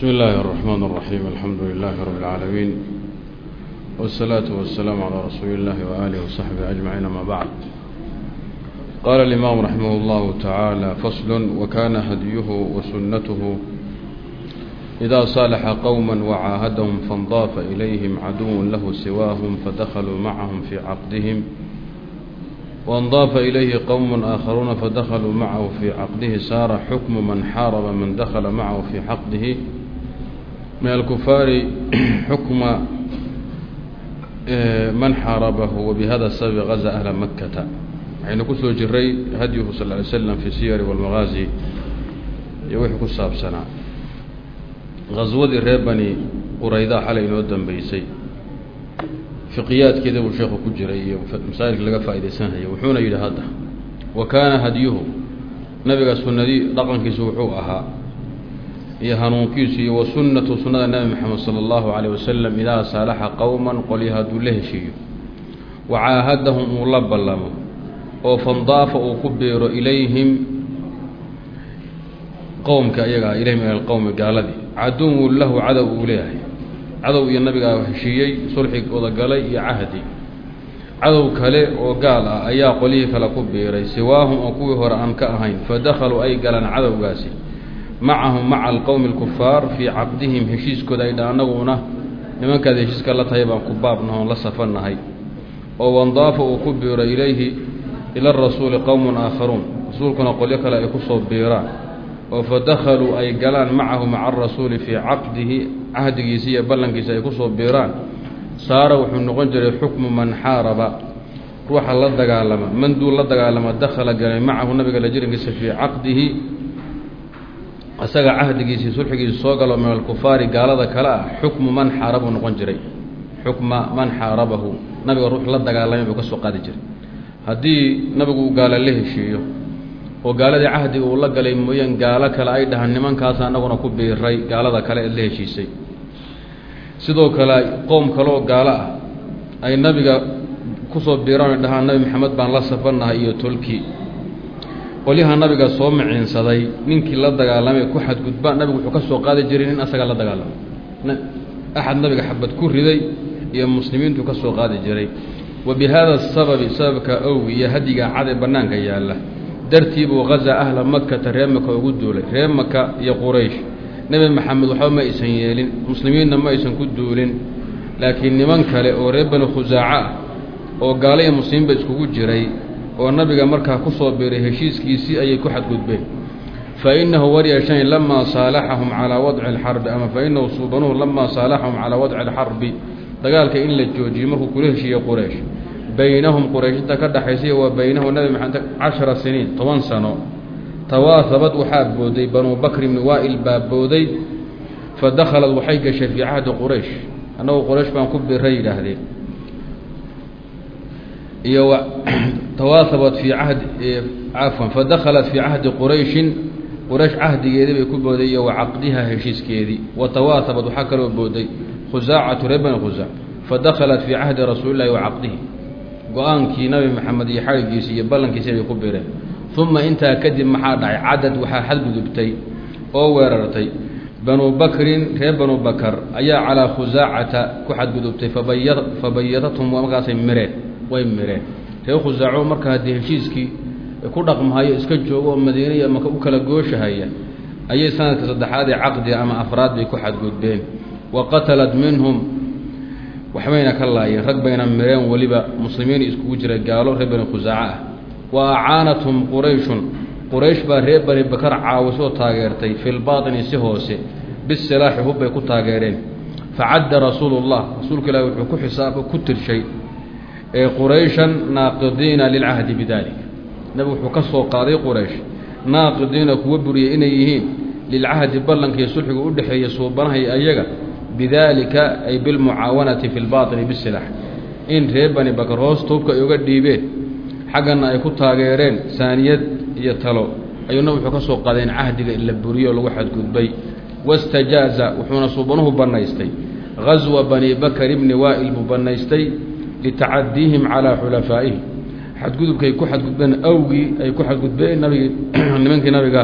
بسم الله الرحمن الرحيم الحمد لله رب العالمين والصلاة والسلام على رسول الله وآله وصحبه أجمعين ما بعد قال الإمام رحمه الله تعالى فصل وكان هديه وسنته إذا صالح قوما وعاهدهم فانضاف إليهم عدو له سواهم فدخلوا معهم في عقدهم وانضاف إليه قوم آخرون فدخلوا معه في عقده سار حكم من حارب من دخل معه في عقده min alkufaari xukma man xaarabahu wabihada sababi gaza ahla makkata. Waxaynu ku soo jiray hadyuhu sal ly slam fi siyari walmaqaazi iyo wixii ku saabsanaa gaswadii ree bani quraydaa xalay inoo dambeysay fiqiyaadkeeda buu sheekhu ku jiray iyo masaa'ilka laga faa'iidaysanhaya wuxuuna yidhi hadda wa kaana hadyuhu nabiga sunadii dhaqankiisu wuxuu ahaa iyo hanuunkiisu iyo wa sunnatu sunnada nebi moxamed sala allahu calayh wasalam idaa saalaxa qowman qolyo hadduu la heshiiyo. Wa caahadahum uu la ballamo oo fandaafa uu ku biiro ilayhim qowmka iyagaa ilayhim ila alqowmi gaaladii. Caduwun lahu cadow uu leeyahay. Cadow iyo nabigaa heshiiyey sulxi wadagalay iyo cahdi. Cadow kale oo gaal ah ayaa qolyihii kale ku biiray siwaahum oo kuwii hore aan ka ahayn fadakhaluu ay galaan cadowgaasi macahum maca alqowmi alkufaar fii caqdihim heshiiskooda ay dha annaguna nimankaad heshiiska la tahay baan ku baabnahoon la safannahay. Oo wandaafa uu ku biiro ilayhi ila rasuuli qowmun aakharuun. Rasuulkuna qolyo kale ay ku soo biiraan. Oo fa dakhaluu ay galaan macahu maca arasuuli fii caqdihi cahdigiisa iyo ballankiisa ay ku soo biiraan. Saara wuxuu noqon jiray xukmu man xaaraba. Ruuxa la dagaalama man duu la dagaalama dakhala galay macahu nabiga la jirankiisa fii caqdihi isaga cahdigiisii sulxigiisa soo galo min alkufaari gaalada kale ah xukmu man xaarabuu noqon jiray. Xukma man xaarabahu. Nabiga ruux la dagaalamay buu ka soo qaadi jiray. Haddii nabigu uu gaala la heshiiyo oo gaaladii cahdiga uu la galay mooyaan gaalo kale ay dhahaan nimankaasa annaguna ku biiray gaalada kale eed la heshiisay. Sidoo kale qoom kaleoo gaalo ah. Ay nabiga ku soo biiraan dhahaan nabi maxamed baan la safannahay iyo tolki qolyaha nabiga soo miciinsaday ninkii la dagaalamay ku xadgudbaan nabigu wuxuu ka soo qaadi jiray nin asaga la dagaalamay. Axad nabiga xabad ku riday iyo muslimiintu ka soo qaadi jiray. Wa bi haada asababi sababka owgi iyo hadiga cade bannaanka yaalla. Dartii buu ahla makata reer maka ugu duulay reer maka iyo quraysh. Nebi maxamed waxba ma aysan yeelin muslimiinna ma aysan ku duulin. Laakiin niman kale oo reer bani khusaaca ah oo gaalo iyo muslimiinba iskugu jiray oo nabiga markaa ku soo biiray heshiiskiisii ayay ku xadgudbeen. Fa waryashan lamaa saalaxahum calaa wadci alxarbi ama fa innahu suubanuhu lamaa saalaxahum calaa wadci alxarbi dagaalka in la joojiyo markuu kula heshiiyey quraysh. Baynahum qurayshinta ka dhaxaysay wa baynahu nabi maxamed cashara siniin toban sano. Tawaasabad waxaa booday banuu bakr ibni waa'il baa booday fa dakhalad waxay gashay fii cahdi quraysh. Annagu quraysh baan ku biray yidhaahdeen iyo tawaasabat fii cahdi cafwan fa dakhalat fii cahdi qurayshin quraysh cahdigeedii bay ku booday iyo wa heshiiskeedii wa tawaasabad waxaa kaloo booday khusaacatu reer bani khusaac fa dakhalat fii cahdi rasuuli llahi wa caqdihi. Go'aankii nabi maxamed iyo xadhigiisii iyo ballankiisii bay ku bireen uma intaa kadib maxaa dhacay? Cadad waxaa xadgudubtay oo weerartay. Banuu bakrin reer banuu bakar ayaa calaa khusaacata ku xadgudubtay fabayatathum markaasay mireen way mireen. Reer khusaaco marka haddii heshiiskii ku dhaqmahayo iska joogo oo madiinaiyo maka u kala gooshahaya ayay sanadka saddexaad ee caqdiga ama afraad bay ku xadgudbeen. Wa qatalat minhum waxbayna ka laayeen rag bayna mireen weliba muslimiin iskugu jira gaalo reer bani khusaaco ah. Wa acaanathum qurayshun quraysh baa reer bani bakar caawisoo taageertay fi lbaatini si hoose bisilaaxi hubbay ku taageereen. Facadda rasuulu llah rasuulka ilaahi wuxuu ku xisaab ku tirshay ee qurayshan naaqidiina lilcahdi bidalik. Nabigu wuxuu ka soo qaaday quraysh naaqidiina kuwa buriyay inay yihiin lilcahdi ballankiiyo sulxiga u dhexeeya suubanahay ayaga bidaalika ay bilmucaawanati fi lbaatini bisilaax in reer bani bakar hoos tuubka ay uga dhiibeen xaggana ay ku taageereen saaniyad iyo talo. Ayuuna wuxuu ka soo qaadeen cahdiga in la buriyo lagu xadgudbay. Wastajaaza wuxuuna suubanuhu bannaystay. Ghaswa bani bakar ibni waa'il buu bannaystay litacadiihim calaa xulafaa'ihi xadgudubkay ku xadgudbeen awgii ay ku xadgudbeen nabigi nimankii nabiga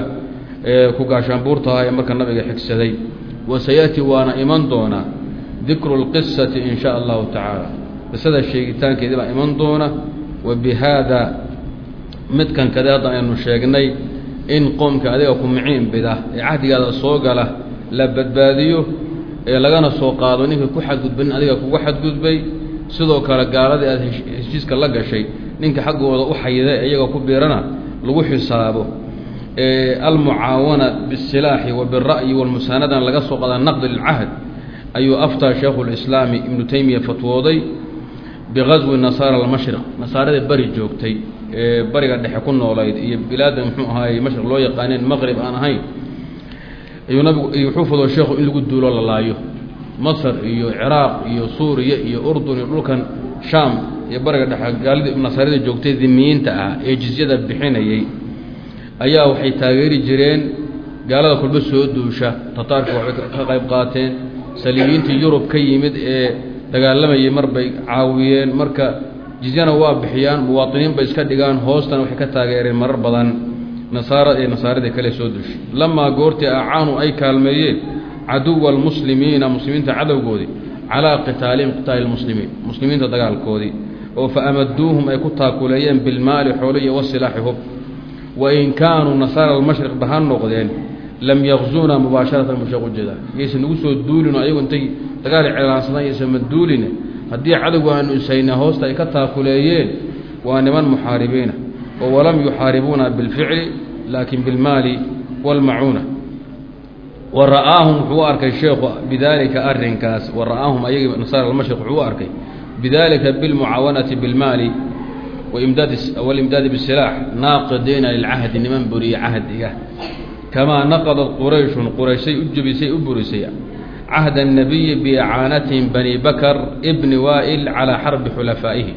ee ku gaashaanbuurtahaa ee marka nabiga xigsaday wasayaأti waana iman doonaa dikru اlqisati in sha allahu tacaala qisada sheegitaankeedii baa iman doona wa bihaada midkan kade hadda aynu sheegnay in qoomka adiga ku miciin bida ee cahdigaada soo gala la badbaadiyo ee lagana soo qaado ninka ku xadgudbanin adiga kuga xadgudbay sidoo kale gaaladii aada heshiiska la gashay ninka xaggooda u xayida iyaga ku biirana lagu xisaabo almucaawana biاsilaaxi wa bira'yi walmusaanadana laga soo qadaa naqdi lilcahd ayuu aftaa shaykhu lislaami ibnu taymiya fatwooday bigaswi nasaara almashriq. Nasaaradii bari joogtay ee bariga dhexe ku noolayd iyo bilaadda muxuu ahaay mashriq loo yaqaaneen maqrib aan ahayn ayuu nabigu wuxuu fadoo sheekhu in lagu duulo la laayo masar iyo ciraaq iyo suuriya iyo urdun iyo dhulkan shaam iyo bariga dhexe gaalidii nasaarada joogtay dimiyiinta ah ee jizyada bixinayay ayaa waxay taageeri jireen gaalada kulba soo duusha. Tataarka waxbay ka qayb qaateen. Saliibiyiintii yurub ka yimid ee dagaalamayay mar bay caawiyeen. Marka jizyana waa bixiyaan muwaatiniin bay iska dhigaan. Hoostana waxay ka taageereen marar badan. Nasaara ee nasaaradii kale soo dushay lamaa goortii acaanu ay kaalmeeyeen caduwa almuslimiina muslimiinta cadowgoodii calaa qitaalihim qitaali lmuslimiin muslimiinta dagaalkoodii oo fa amaduuhum ay ku taakuleeyeen bilmaali xoolo iyo wasilaaxi hub wain kaanuu nasaara almashriqba ha noqdeen lam yakzuuna mubaasharatan busheeq ujeeda yaysan nagu soo duulino ayagu intay dagaali ceelaansadaan yaysama duuline haddii cadowgu aanu ishayna hoosta ay ka taakuleeyeen waa niman muxaaribiina oo walam yuxaaribuuna bilficli laakin bilmaali wاlmacuuna wa ra'aahum wuxuu u arkay sheekhu bidaalika arrinkaas wa ra'aahum ayagii nasaara almashriq wuxuu u arkay bidalika bilmucaawanati bilmaali walimdaadi bisilaax naaqidiina lilcahdi niman buriye cahdiga. Kamaa naqadat qurayshun qurayshay u jebisay u burisay. Cahda الnabiyi biicaanatihim bani bakr bni waa'il calaa xarbi xulafaa'ihi.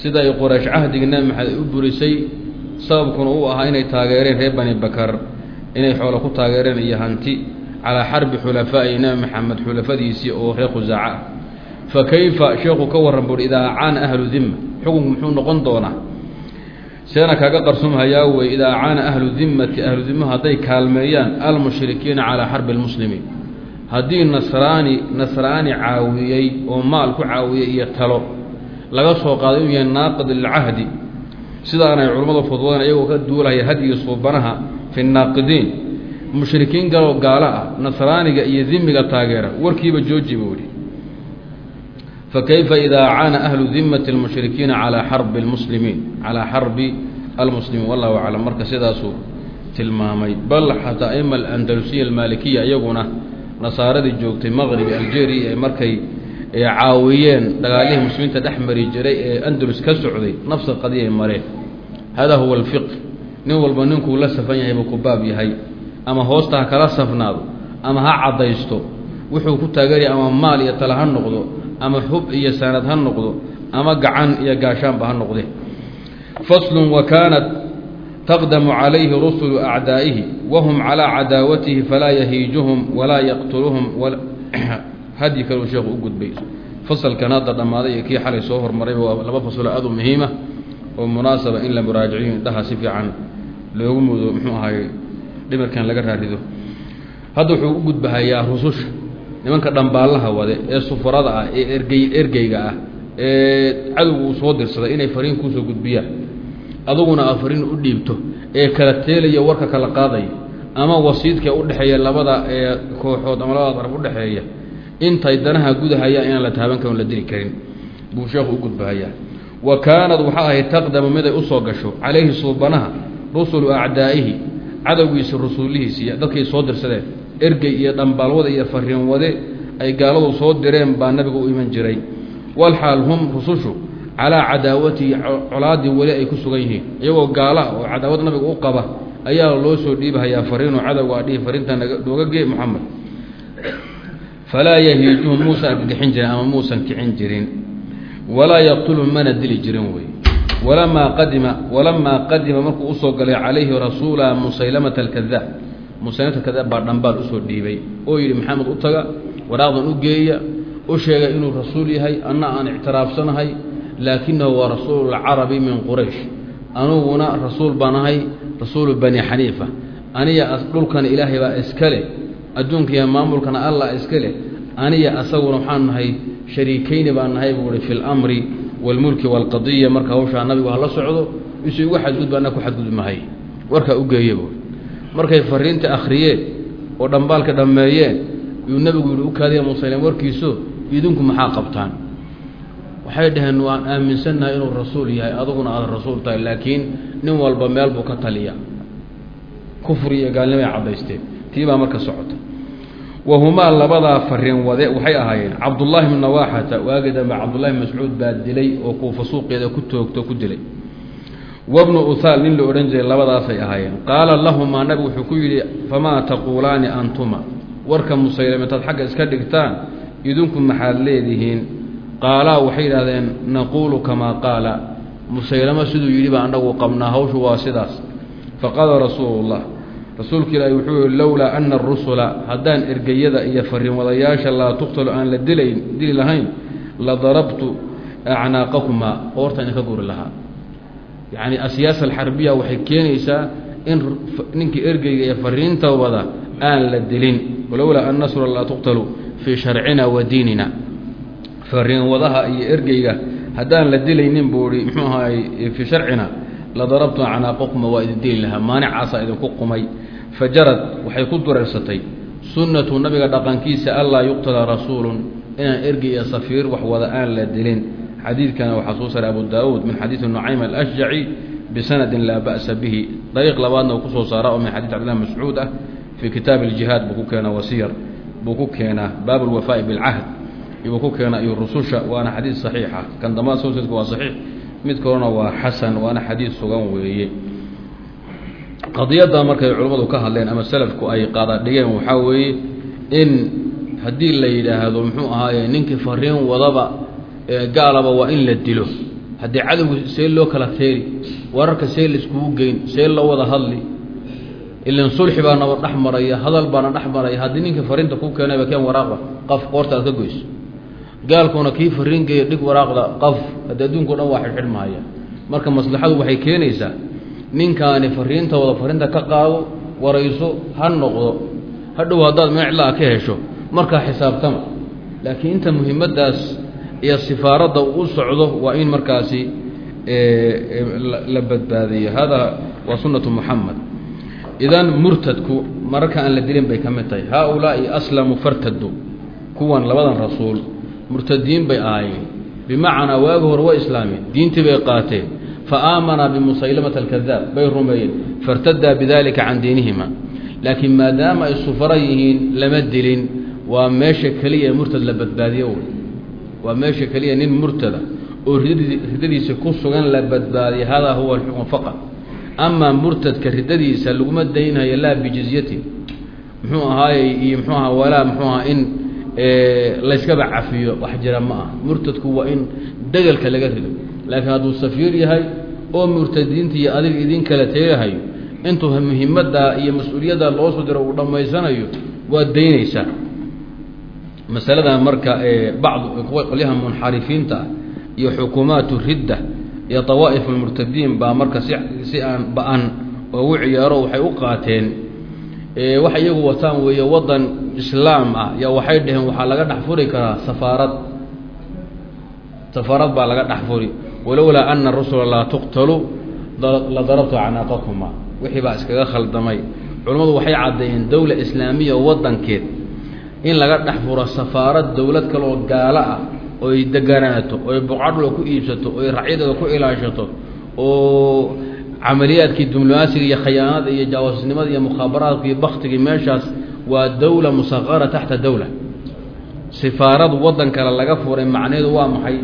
Sida ay quraysh cahdigii nebi maxamed u burisay? Sababkuna uu ahaa inay taageereen reer bani bakar inay xoolo ku taageereen iyo hanti calaa xarbi xulafaa'ihi nebi maxamed xulafadiisii oo reer khusaaca ah fa kayfa sheekhu ka warran buuhi idaa acaana ahlu dimma xukunku muxuu noqon doonaa. Seena kaaga qarsumhayaa wey idaa acaana ahlu dimmati ahlu dimma hadday kaalmeeyaan almushrikiina calaa xarbi almuslimiin. Haddii nasraani nasraani caawiyey oo maal ku caawiyey iyo talo laga soo qaaday inuu yahay naaqid lilcahdi sidaanay culammadu fudwadeen iyagoo ka duulaya hadyigi suubanaha fi naaqidiin. Mushrikiin galoo gaalo ah nasraaniga iyo dimiga taageera warkiiba jooji buu idhi fakayfa idaa acaana ahlu dimmati almushrikiina calaa xarbi almuslimiin calaa xarbi almuslimiin wallahu aclam. Marka sidaasuu tilmaamay bal xataa aima alandalusiya almaalikiya iyaguna nasaaradii joogtay maqribi algeria ee markay caawiyeen dagaalihii muslimiinta dhex mari jiray ee andalus ka socday nafsa qadiyay mareen nin walba ninkuu la safan yahay buu ku baab yahay ama hoosta ha kala safnaado ama ha caddaysto wuxuu ku taageeraya ama maal iyo tala ha noqdo ama xub iyo saanad ha noqdo ama gacan iyo gaashaanba ha noqde. Faslun wa kaanat taqdamu calayhi rusulu acdaa'ihi wahum calaa cadaawatihi falaa yahiijuhum walaa yaqtuluhum hadyi kaleu sheekhu u gudbay. Fasalkan hadda dhammaaday iyo kii xalay soo hormarayba waa laba fasalo aad u muhiima oo munaasaba in la muraajiciyo indhaha si fiican loogu mudo muxuu ahaay dhimirkan laga raarido. Hadda wuxuu u gudbahayaa rususha nimanka dhambaallaha wade ee sufarada ah ee ergey ergeyga ah ee cadowgu uu soo dirsaday inay fariin kuusoo gudbiyaan. Aduguna aad fariin u dhiibto ee kala teelaya warka kala qaadaya ama wasiidka udhexeeya labada ee kooxood ama labada daraf udhexeeya intay danaha gudahayaan inaan la taaban karin la dili karin buu sheekhu u gudbahayaa wa kaanad waxaa ahayd taqdamu miday u soo gasho calayhi suubanaha rusulu acdaa'ihi cadowgiisa rasuulihiisi dadkay soo dirsadeen. Ergey iyo dhambaalwada iyo fariin wade ay gaaladu soo direen baa nabiga u iman jiray. Walxaal hum rusushu calaa cadaawatihi colaaddii weli ay ku sugan yihiin. Iyagoo gaala oo cadaawad nabiga u qaba ayaa loo soo dhiibahayaa fariinoo cadowga adhihi fariinta nooga gee moxamed falaa yahiijuhum muusan argagixin jirin ama muusan kicin jirin walaa yaqtuluhum mana dili jirin wey. Walamaa qadima walamaa qadima markuu u soo galay calayhi rasuula musaylamata alkadaab musaylamata alkadaab baa dhambaal u soo dhiibay. Oo yidhi maxamed u taga waraaqdan u geeya u sheega inuu rasuul yahay anna aan ictiraafsanahay laakinahu waa rasuulu lcarabi min quraysh. Anuguna rasuul baan ahay rasuulu bani xaniifa. Aniga dhulkan ilaahay baa iskale adduunka iyo maamulkana allah iska leh. Aniya asaguna waxaan nahay shariikeyni baan nahay buu ihi fi lamri waalmulki waalqadiya marka hawshaa nabigu hala socdo isu igu xadgudba anna ku xadgudmahay warkaa u geeye buu markay fariinta akhriyeen oo dhambaalka dhammeeyeen yuu nebigu yihi u kaadiya musaylem warkiiso idinku maxaa qabtaan? Waxay dhaheen waan aaminsannahay inuu rasuul yahay aduguna aada rasuul tahay laakiin nin walba meel buu ka taliya kufri iyo gaalnimay caddaysteen. Tii baa marka socota wahumaa labadaa fariin wade waxay ahaayeen cabdullaahi bn nawaaxata waagi dambe cabdullahi mascuud baa dilay oo kuufa suuqeeda ku toogto ku dilay. Wabnu uthaal nin la odhan jiray labadaasay ahaayeen. Qaala lahumaa nabigu wuxuu ku yidhi famaa taquulaani antuma? Warka musaylem intaad xagga iska dhigtaan idinku maxaad leedihiin? Qaalaa waxay yidhahdeen naquulu kamaa qaala. Musaylamo siduu yidhi baa annagu qabnaa hawshu waa sidaas. Faqaala rasuulu llah rasuulka ilaahi wuxuu yihi lowlaa ana arusula haddaan ergeyada iyo fariinwadayaasha laa tuqtalu aan la dilayn dili lahayn la darabtu acnaaqakumaa qoortaan idinka guri lahaa. Yacni asiyaasa alxarbiya waxay keenaysaa in ninkii ergeyga iyo fariinta wada aan la dilin. Walowlaa an nasra laa tuqtalu fii sharcina wa diinina. Fariinwadaha iyo ergeyga haddaan la dilaynin buu ihi muxuu ahaay fii sharcina la darabtu acnaaqakuma waa idin dili lahaa. Maanicaasaa idinku qumay fajarad waxay ku dureersatay sunnatu nabiga dhaqankiisa anlaa yuqtala rasuulun inaan ergey iyo safiir wax wada aan la dilin. Xadiidkana waxaa soo saray abu daawuud min xadiidi nucaym alashjaci bisanadin laa ba'sa bihi. Dariiq labaadna uu ku soo saara oo min xadid cabdillahi mascuud ah fii kitaabi aljihaad buu ku keenaa wasiyar buu ku keenaa baabu alwafaa'i bilcahd ibuu ku keenaa iyo rususha waana xadiid saxiixa kan dambada sawsadka waa saxiix mid waa xasan waana xadiid sugan weeye qadiyadda markay culammadu ka hadleen ama salafku ay qaadadhigeen waxaa weeye in haddii la yidhaahdo muxuu ahaaye ninkii fariin wadaba gaalaba waa in la dilo. Haddii cadowga see loo kala teeri wararka see laiskugu geyn see loo wada hadli ilan sulxi baa naba dhex maraya hadal baana dhex maraya haddii ninkii fariinta ku keenayba keen waraaqda qaf qoorta ka goyso. Gaalkuna kii fariin geeya dhig waraaqda qaf haddii adduunka dhan waa xidhxidh mahaya marka maslaxadu waxay keenaysaa ninkaani fariinta wada fariinta ka qaado warayso ha noqdo. Hadhow haddaad meeclaa ka hesho markaa xisaabtama. Laakiin inta muhimaddaas iyo sifaaradda uu socdo waa in markaasi la badbaadiyo. Hada waa sunnatu muxamed idan murtadku mararka aan la dilin bay ka mid tahay. Haaulaa'i aslamu fartadu kuwan labadan rasuul murtadiin bay ahaayeen. Bimacnaa waagi hore waa islaameen diintii bay qaateen fa aamana bimusaylamata alkadaab bay rumeeyeen fartadaa bidalika can diinihima laakiin maadaama ay sufara yihiin lama dilin. waa meesha keliya murtad la badbaadiyo wey waa meesha keliya nin murtada oo ridadiisa ku sugan la badbaadiya hada huwa alxukm faqad amaa murtadka ridadiisa laguma daynhayo laa bijizyatin muxuu ahaayey iyo muxuu aha walaa muxuu aha in layskaba cafiyo. wax ma ah murtadku waa in degelka laga rido laakiin hadduu safiir yahay oo murtadiinta iyo adiga idin kala teelahayo intuu muhimaddaa iyo mas'uuliyadda loo soo diro uu dhammaysanayo waad daynaysaa masaladan marka bacdu qolyaha munxarifiinta iyo xukuumaatu ridda iyo dawaa'if almurtadiin baa marka si si aan ba'an oogu ciyaaro waxay u qaateen waxay iyagu wataan weeye waddan islaam ah yaa waxay dhaheen waxaa laga dhex furi karaa safaarad. Safaarad baa laga dhex furi walowlaa ana rusula laa tuqtalu la darabtu acnaaqakuma wixii baa iskaga khaldamay. Culammadu waxay caddeeyeen dowla islaamiya waddankeed in laga dhex furo safaarad dowlad kaleoo gaalo ah oo ay deganaato oo ay buqcadhula ku iibsato oo ay racyadeeda ku ilaashato oo camaliyaadkii diblomaasiga iyo khayaanada iyo jaawasnimada iyo mukhaabaraadka iyo baktigii meeshaas waa dowla musaqara taxta dowla. Sifaarad waddan kale laga furay macnaheedu waa maxay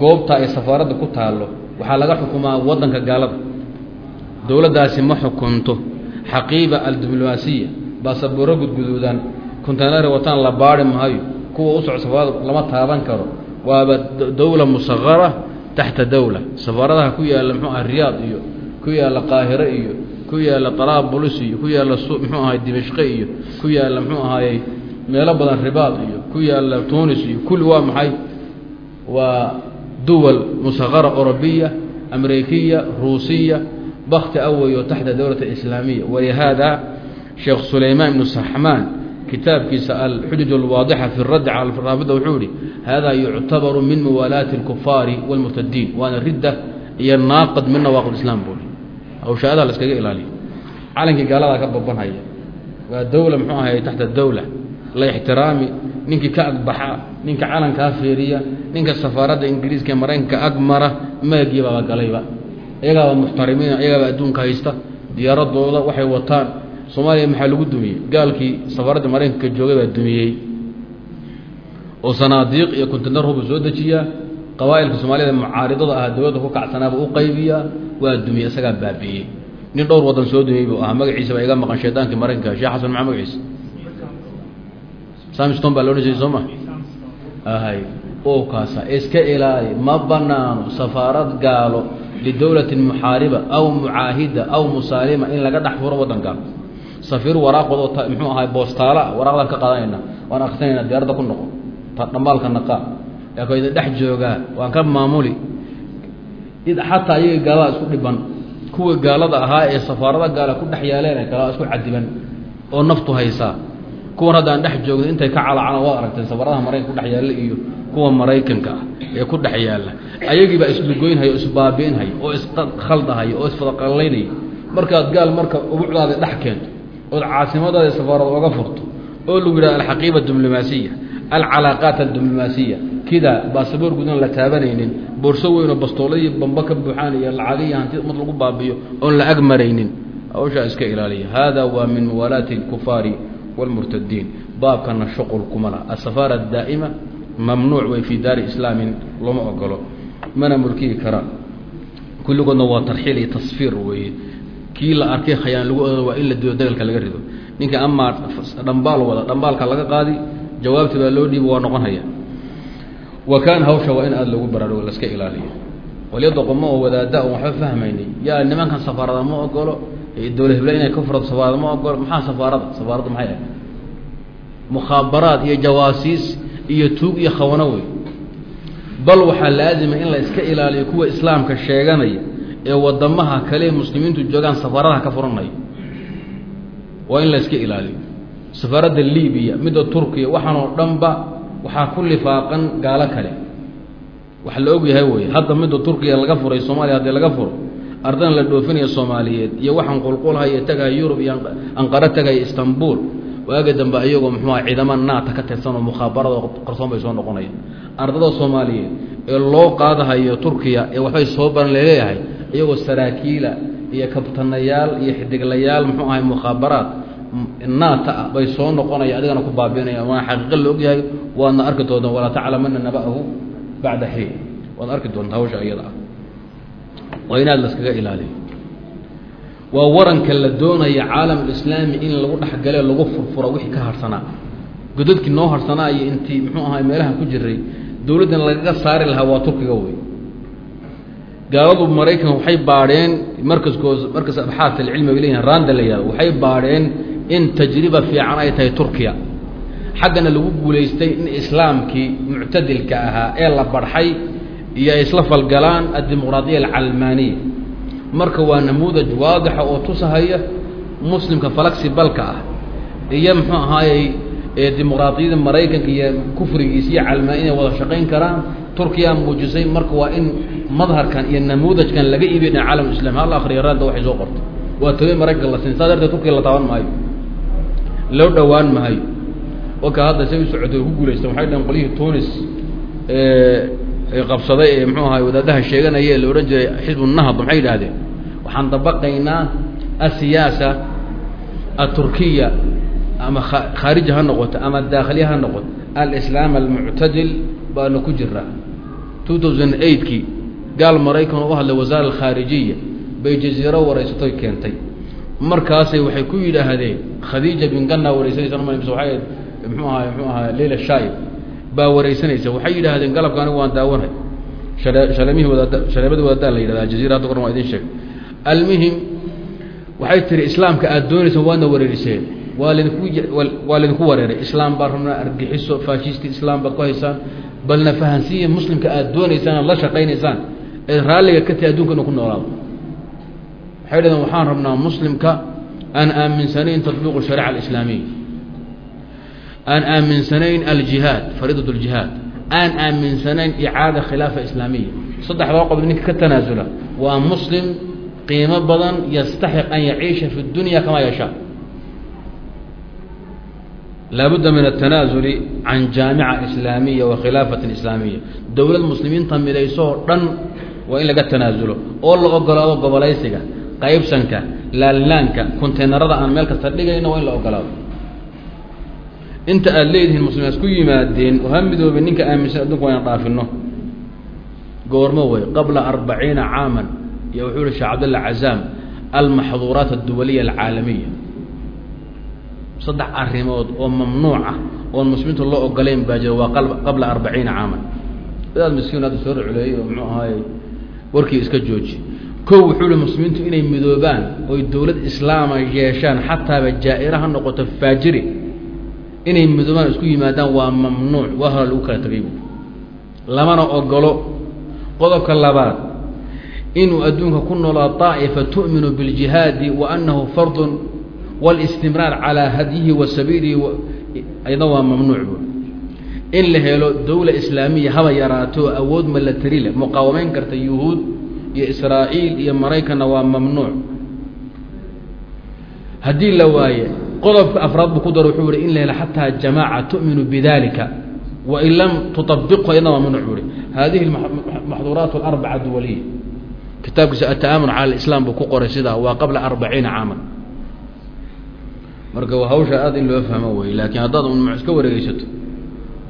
goobta ay safaaradda ku taallo waxaa laga xukumaa waddanka gaalada. Dowladdaasi ma xukunto. Xaqiiba aldiblomaasiya baasabooro gudguduudan kontaynari wataan la baari maayo kuwa u soco safaarada lama taaban karo. Waaba dowla musaqara taxta dowla. Safaaradaha ku yaalla muxuu aha riyaad iyo ku yaalla qaahire iyo ku yaalla taraabulis iyo ku yaalla muxuu ahay dimashqe iyo ku yaalla muxuu ahaayey meelo badan ribaad iyo ku yaalla tunis iyo kulli waa maxay? Waa duwal musaqara orobiya amrikiya ruusiya bakti aweyo taxta dowlata islaamiya. Walihaada sheekh sulaymaan ibnu saxmaan kitaabkiisa alxujuj alwaadixa fi raddi cala raafida wuxuu ihi hada yuctabaru min muwaalaati اlkufaari wاlmurtadiin waana ridda iyo naaqid min nawaaqid islaam buui hawshaadaha la iskaga ilaaliyo. Calankii gaaladaa ka babanhaya waa dawla muxuu ahay taxta dawla la ixtiraami ninkii ka agbaxa ninka calankaa feeriya ninka safaaradda ingiriiska ee maraykanka ag mara maagiibaaba galayba iyagaaba muxtarimiina iyagaaba adduunka haysta. Diyaaradooda waxay wataan. Soomaaliya maxaa lagu dumiyey? Gaalkii safaaradda maraykanka joogay baa dumiyey. Oo sanaadiiq iyo kontenar hubu soo dejiyaa. Qabaa'ilka soomaaliyada mucaaridada ah dowladda ku kacsanaaba u qaybiyaa. Waa dumiyey isagaa baabi'iyey. Nin dhowr waddan soo dumiyey buu ahaa. Magaciisa baa iga maqan shaydaankii maraykanka sheekh xasan maxaa magaciisa samston baa loodhan jiray soo ma? Ahay oo kaasa iska ilaali ma banaano safaarad gaalo lidowlatin muxaariba aw mucaahida aw musaalima in laga dhex furo waddanka. Safiir waraaqood muxuu ahay boostaala waraaqdan ka qaadanayna waan akrinayna diyaaradda ku noqo dhambaalka naqaa idin dhex joogaa waan ka maamuli. Xataa iyaga gaalada isku dhiban. Kuwa gaalada ahaa ee safaarada gaala ku dhex yaaleen kala isku cadiban oo naftu haysaa kuwan haddaan dhex joogno intay ka calacana waad aragteen safaaradaha maraykanka kudhex yaalla iyo kuwa maraykanka ah ee ku dhex yaalla. Ayagiibaa islugoynhaya o isbaabi'inhaya oo iskhaldahaya oo isfadaqallaynaya markaad gaal marka ubucdaada dhex keento ood caasimadaada safaarada oga furto oo lagu yidhaha alxaqiiba diblomaasiya alcalaaqaat adiblomaasiya kida baasaboor gudan la taabanaynin boorso weyn oo bastooladiiyo bamba ka buuxaan iyo lacagiiyo hanti mad lagu baabiyo oon la ag maraynin. Hawshaa iska ilaaliya. Hada waa min muwaalaati اlkufaari wاlmurtadiin baabkana shuqul kuma la asafaara daa'ima mamnuuc way fii daari islaamin looma ogolo mana mulkiyi karaan kulligoodna waa tarxiil iyo tasfiir weeye kii la arkay khayaan lagu odan waa in la dido dagalka laga rido ninka amaa dhambaal wada dhambaalka laga qaadi jawaabti baa loo dhiiba waa noqon haya wa kaan hawsha waa in aada loogu baraarugo laska ilaaliyo walyada qomo oo wadaada on waxba fahmayni yaa nimankan safaarada ma ogolo dowla hebla inay ka furado safaarada ma maxaa safaarada safaaradda maxay ahay mukhaabaraad iyo jawaasiis iyo tuug iyo khawano wey. Bal waxaa laazima in la iska ilaaliyo kuwa islaamka sheeganaya ee wadamaha kale muslimiintu joogaan safaaradaha ka furanayo waa in la iska ilaaliyo. Safaaradda libiya midda turkiya waxaan oo dhanba waxaa ku lifaaqan gaalo kale. Wax la og yahay wey. Hadda midda turkiya laga furay soomaaliya haddii laga furo ardadan la dhoofinaya soomaaliyeed iyo waxaan qulqulhaya tagaya yurub iyo anqaro tagaya istanbul waaga dambe ayagoo muxuuha ciidama naata ka tirsan oo mukhaabaraad oo qarsoon bay soo noqonayaan ardada soomaaliyeed ee loo qaadahayo turkiya ee waxbay soo baran la leeyahay iyagoo saraakiila iyo kabtanayaal iyo xidiglayaal muxuu ahay mukhaabaraad naata ah bay soo noqonaya adigana ku baabiinaya waana xaqiiqa la ogyahay waadna arki doontaa walaa taclamana naba'ahu bacda xiin. Waad arki doontaa hawsha iyada ah waa inaad laskaga ilaaliyo. Waa waranka la doonaya caalam alislaami in lagu dhexgale lagu furfuro wixii ka harsanaa. Godadkii noo harsanaa iyo intii muxuu ahay meelaha ku jiray dowladdan lagaga saari lahaa waa turkiga wey gaaladu maraykan waxay baadheen markaskood markas abxaat alcilmi bay leeyihiin randa la yihahdo waxay baadheen in tajriba fiican ay tahay turkiya. Xaggana lagu guulaystay in islaamkii muctadilka ahaa ee la barxay iyo ay isla falgalaan addimuqraadiya alcalmaaniya marka waa namuudaj waadixa oo tusahaya muslimka falaxibalka ah. Iyo muxuu ahaayey dimuqraadiyada maraykanka iyo kufrigiisa iyo calmaani inay wada shaqayn karaan. Turkiya muujisay marka waa in madharkan iyo namuudajkan laga iibiy dhan caalam islam hal akriya raadda waxay soo qortay. Waa tabe maraykanka la siin. Saa darteed turkiya la taaban maayo. Loo dhowaan maayo. Waka hadda say u socotay ku guulaysteen waxay dhahen qolyihii tunis qabsaday ee muxuu ahay wadaadaha sheeganaya ee la odhan jiray xisbu nahd maxay yidhaahdeen waxaan dabaqaynaa asiyaasa aturkiya ama khaariji ha noqoto ama daakhiliya ha noqoto. Alislaam almuctadil baanu ku jiraa two thousand eightkii gaal maraykan u hadlay wasaara alkhaarijiya bay jaziiro wareysatoy keentay. Markaasay waxay ku yidhaahdeen khadiija m mise waay mxuu ahay mxuu ahaa leila shaaib baa wareysanaysa waxay yidhaahdeen galabka anigu waan daawanay. Shaleemadii wadaaddaa la yidhahda jaziira hadda koran waa idin sheeg. Almuhim waxay tihi islaamka aada doonaysaan waadna wareeriseen. Waa laydinku wareeray. Islaam baa rabnaa argixiso fashisti islaam baad ku haysaan. Balna fahansiiya muslimka aada doonaysaan la shaqaynaysaan ee raalliga ka inu ku noolaado. Waxay dhahdeen waxaan rabnaa muslimka aan aaminsanayn tatbiiqu shariica alislaamiya aan aaminsanayn aljihaad fariidat ljihaad aan aaminsanayn icaada khilaafa islaamiya. Saddexdoo qodob ninka ka tanaasula. Waa muslim qiimo badan yastaxiq an yaciisha fi dunya kamaa yashaa laabudda min atanaasuli can jaamica islaamiya wa khilaafatin islaamiya. Dowlad muslimiinta midayso oo dhan waa in laga tanaasulo oo la ogolaado gobolaysiga qaybsanka laallaanka konteynerada aan meel kasta dhigayno waa in la ogolaado inta aada leedihiin muslimiin isku yimaadeen oo ha ninka aaminsan adunku waa ina dhaafino goormo wey qabla arbaciina caaman. Iyo wuxuu yihi sheekh cabdalla cazaam almaxduuraat adduwaliya alcaalamiya. Saddex arrimood oo mamnuuc ah oon muslimiinta loo ogolayn baa jira waa qabla arbaciina caaman. Dadaad miskiin hadda soo ruculeeyey oo muxuu ahaaye warkii iska jooji. Kow wuxuu ihi muslimiintu inay midoobaan oy dowlad islaama yeeshaan xataaba jaa-ira noqoto faajiri inay midoobaan isku yimaadaan waa mamnuuc waa hora lagu kala tegay bu lamana ogolo qodobka labaad inuu adduunka ku noolaa طaa'ifa tu'minu biاljihaadi wa anahu fardun wاlistimraar calىa hadyihi wa sabiilihi ayadna waa mamnuuc bu in la helo dowla islaamiya haba yaraato awood malatari leh muqaawamayn karta yuhuud iyo israa'iil iyo maraykanna waa mamnuuc haddii la waaye qodobka afraad buu ku daro wuxuu ihi in la helo xataa jamaaca tu'minu bidalika wain lam tuطabiqhu ayadna waa mamnuuc bu ihi hadihi maxduuraat اlarbaca duwaliya kitaabkiisa ata'amun cala islam buu ku qoray sidaa waa qabla arbaciina caaman. Marka hawsha aad in loo fahmo wey laakiin haddaad iska wareegeysato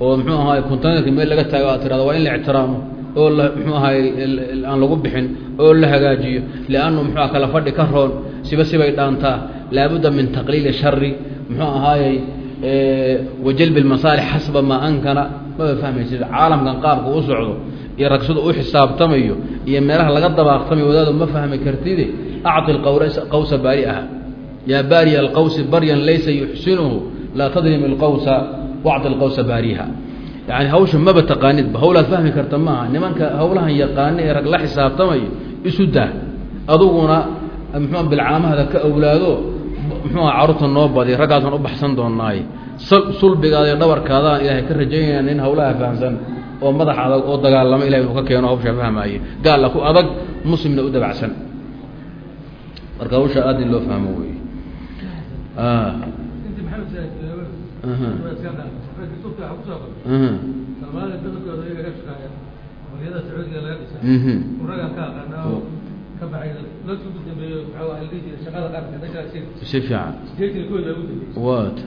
oo muxuu ahaay containerka meel laga taago aad tirahdo waa in la ictiraamo oo la muxuu ahaay aan lagu bixin oo la hagaajiyo liannu muxuu aha kala fadhi ka roon siba sibay dhaantaa laabudda min taqliili shari muxuu ahaayey wajalbi masaalix xasba maa ankana maba fahmaysid caalamkan qaabka u socdo iyo ragsadu u xisaabtamayo iyo meelaha laga dabaaqtamayo wadaadu ma fahmi kartide acti qawsa baari yaa baariya alqawsi baryan laysa yuxsinuhu laa tadrim ilqawsa wacti lqawsa baariha yani hawsha maba taqaanidba hawlaad fahmi karta maaha nimanka hawlahan yaqaana ee rag la xisaabtamayo isu daa aduguna mxu bilcaamahada ka awlaado muxuuha carruurta noo badi raggaasaan u baxsan doonaaye sulbigaada iyo dhabarkaadaan ilaahay ka rajaynaya nin hawlaha fahamsan oo madax adag oo dagaalamo ilahay inuu ka keeno hawshaa fahmaaye gaalla ku adag muslimna u dabacsan marka hawsha aad in loo fahmo wey si fiican. Wat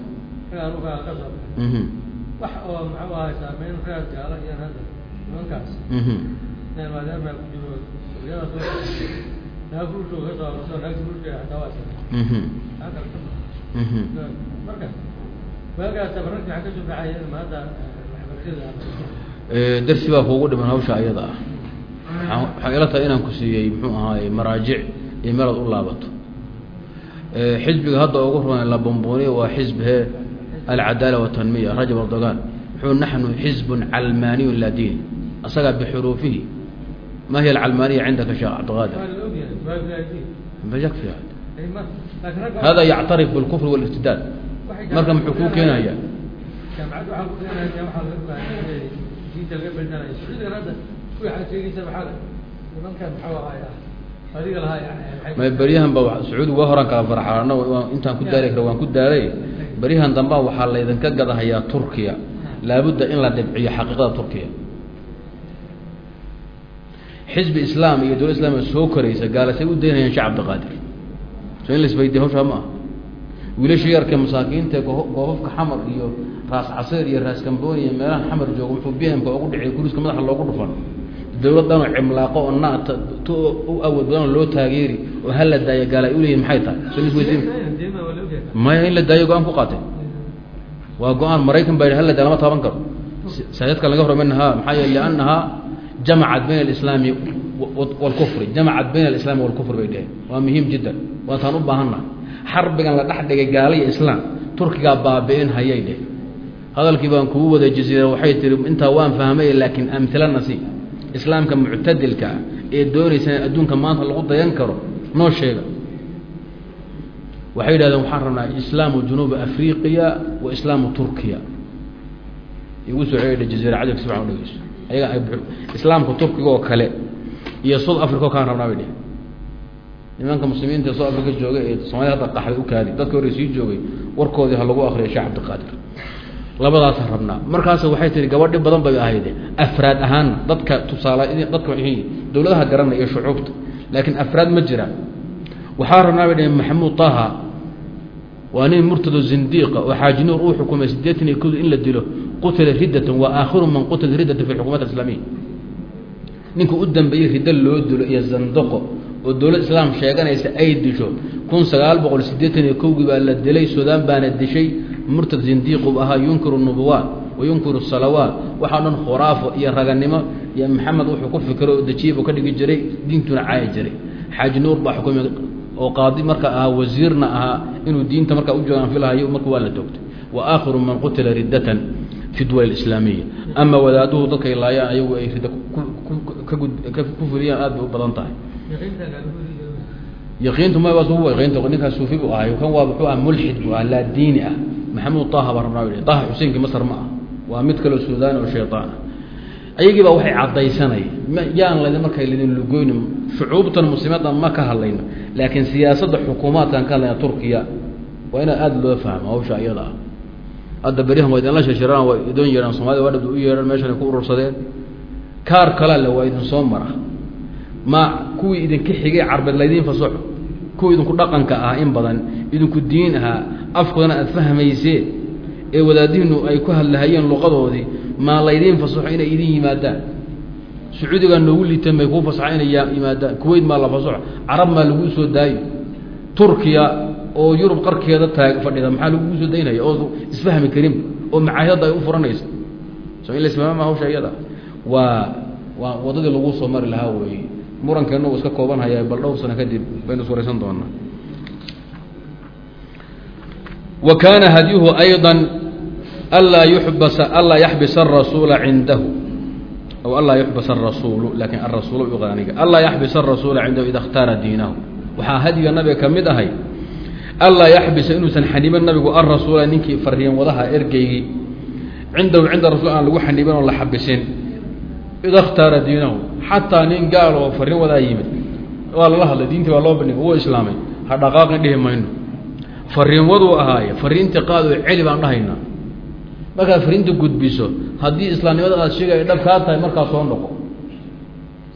wax oo muxuu ahay saameyn reer gaala iyo hadda nimankaas. Maadaama ku jiro. Suryadaas naag ruushka ka soo aroso naagta ruushka xataa waa marka waagaas tabararki waxaa ka soo baxaya maanta waxbarashada. Darsi baa kuugu dhiman hawsha ayada. ah waxaa ila tahay inaan ku siiyey muxuu ahaaye maraajic iyo meelaad u laabato. Xisbiga hadda ugu ruman la bumbuniyo waa xisb he alcadaala watanmiya rajab erdogan. Wuxuu naxnu xizbun calmaaniyun laa diini asagaa bixuruufihi ma hiya alcalmaaniya cindaka sheekh cabdiqaadir hada yactarif bilkufr walirtidaad marka muxuu kuu keenaya jaamacadda waxaa ku keenaya waxaa laga baahanyahay diinta laga bedanayo sacuudigan hadda kuwii xag sheegaysa maxaa nimankan maxuu ahaaya adiga lahaa may beryahan ba sacuudi waa horaan kala farxaano intaan ku daali kara waan ku daalay beryahan dambaa waxaa laydinka gadahayaa turkiya. Laabudda in la dhibciyo xaqiiqada turkiya. Xisbi islaam iyo dowlad islaamiya soo koraysa gaalasay u daynayaan sheekh cabdiqaadir soo in la isbaydiya hawshaa ma ah wiilasha yarka masaakiinta goofafka xamar iyo raas caseer iyo raas kamboni iyo meelahan xamar jooga wuxuu b m ka ugu dhiciy kuriska madaxa loogu dhufan dowlad dhanoo cimlaaqo oo t u awood badanoo loo taageeri oo hala daaya gaala ay maxay tahay? Isweydiin maya in la daayo go'aan ku qaatay. Waa go'aan maraykan baa yidhi hala daaya lama taaban karo. Saayadka laga hormaynahaa maxaa yeele liannahaa jamacat bayna alislaami walkufri jamacat bayna alislaami walkufri bay dheheen waa muhiim jiddan. Waataan u baahannaha xarbigan la dhex dhigay gaala iyo islaam turkigaa baabi'in hayay dheh hadalkii baan kugu wada jasiira waxay tihi intaa waan fahmay laakiin amhilana si islaamka muctadilka ah ee doonaysa in adduunka maanta lagu dayan karo noo sheega. Waxay yidhahdeen waxaan rabnaa islaamu junuubi afriqiya wa islaamu turkiya. Igu soo ceedha jaziira fiican u dhegeyso ayaga ay islaamka turkiga oo kale iyo south africa oo kaan rabnaa bay dheh nimanka muslimiinta ee south africa jooga ee soomaliya hadda qaxday u kaadi. Dadka hore sii joogay warkoodii ha lagu akriya sheekh cabdiqaadir labadaasa rabnaa markaas waxay tihi gabadhi badan bay ahayde afraad ahaan dadka tusaale dadka waxay dawladaha garanaya iyo shucuubta. Laakiin afraad ma jira. Waxaa rabnaa bay dhaheen maxamuud taha waa nin murtado zindiiqa oo xaaji nuur uu xukumay siddeetan iyo kood in la dilo qutila riddatan waa aakhiru man qutila riddatan fi xukuumat alislaamiya. Ninka u dambeeyey riddo loo dilo iyo zandaqo oo dowlad islaam sheeganaysa ay disho. Kun sagaal boqol siddeetan iyo kowgii baa la dilay suudaan baana dishay murtad zindiiqu ahaa yunkiru nubuwaat wa yunkiru salawaat. Waxaa dhan khuraafo iyo raganimo iyo maxamed wuxuu ku fikiro oo ka dhigi jiray diintuna caayi jiray. Xaaji nuur baa xukumay oo qaadi marka ahaa wasiirna ahaa inuu diinta markaa u joogaan filahayo marka waa la toogtay. Wa aakhiru man qutila riddatan fi duwal islaamiya ama wadaaduhu dadkay laayaan ayagu ay ridda ku fuliyaan aad bay u badan tahay. Yaqiintu ma ninkaas suufi buu ahay kan waa wuxuu ah mulxid buu ah laa diini ah maxamuud taha baa rabnaa taha xuseenkii masar ma ah waa mid kaloo suudaan oo shaytaan ah. Ayagii baa waxay caddaysanay yaan laydin markay laydin lugoyni shucuubtan muslimadan ma ka hadlayno laakiin siyaasadda xukuumaadkan ka hadlayna turkiya waa inaad aada loo fahmo hawsha iyada ah. Hadda berihan waa idinla shashiraan waa idin yeedhaan soomaalida waa dhabda u yeedhan meeshan ku urursadeen. Kaar kalale waa idin soo mara. Ma kuwii idinka xigay carbeed laydiin fasaxo kuwii idinku dhaqanka ah in badan idinku diin ahaa afkoodana aad fahmayseen ee wadaadihiinu ay ku hadlahayeen luqadoodii maa laydiin fasaxo inay idin yimaadaan. Sacuudigaa noogu liitan bay kuu fasaxa inay yimaadaan kuweyt maa la fasaxo carab maa laguu soo daayo turkiya oo yurub qarkeeda taag fadhida maxaa laguu soo daynaya? Oo isfahmi karin oo macaahidada ay u furanaysa. So in la isfahmama hawsha iyada. Waa waa waddadii lagu soo mari lahaa weeye murankeena uu iska koobanhayaa bal dhowr sano kadib baynu iswaraysan doonaa. Wa kaana hadyuhu ayضa anlaa yuxbasa anlaa yaxbisa arasuula cindahu. Aw anlaa yuxbasa arasuulu laakiin arasuul aniga. Anlaa yaxbisa arasuula cindahu ida اkhtaara diinahu. Waxaa hadyiga nabiga ka mid ahay anlaa yaxbisa inuusan xaniban nabigu arasuula ninkii fariin wadaha ergeygii. Cindahu cinda rasul aan lagu xaniban oo la xabisin ida اkhtaara diinahu xataa nin gaal oo fariin wadaa yimid. Waa lala hadlay diintii waa loo bandhigay wuu islaamay. Ha dhaqaaqin dhihi mayno. Waduu ahaaye fariintii qaadoo celi baan dhahaynaa. Markaad fariinta gudbiso haddii islaamnimada aad sheegaya dhab kaa tahay markaa soo noqo.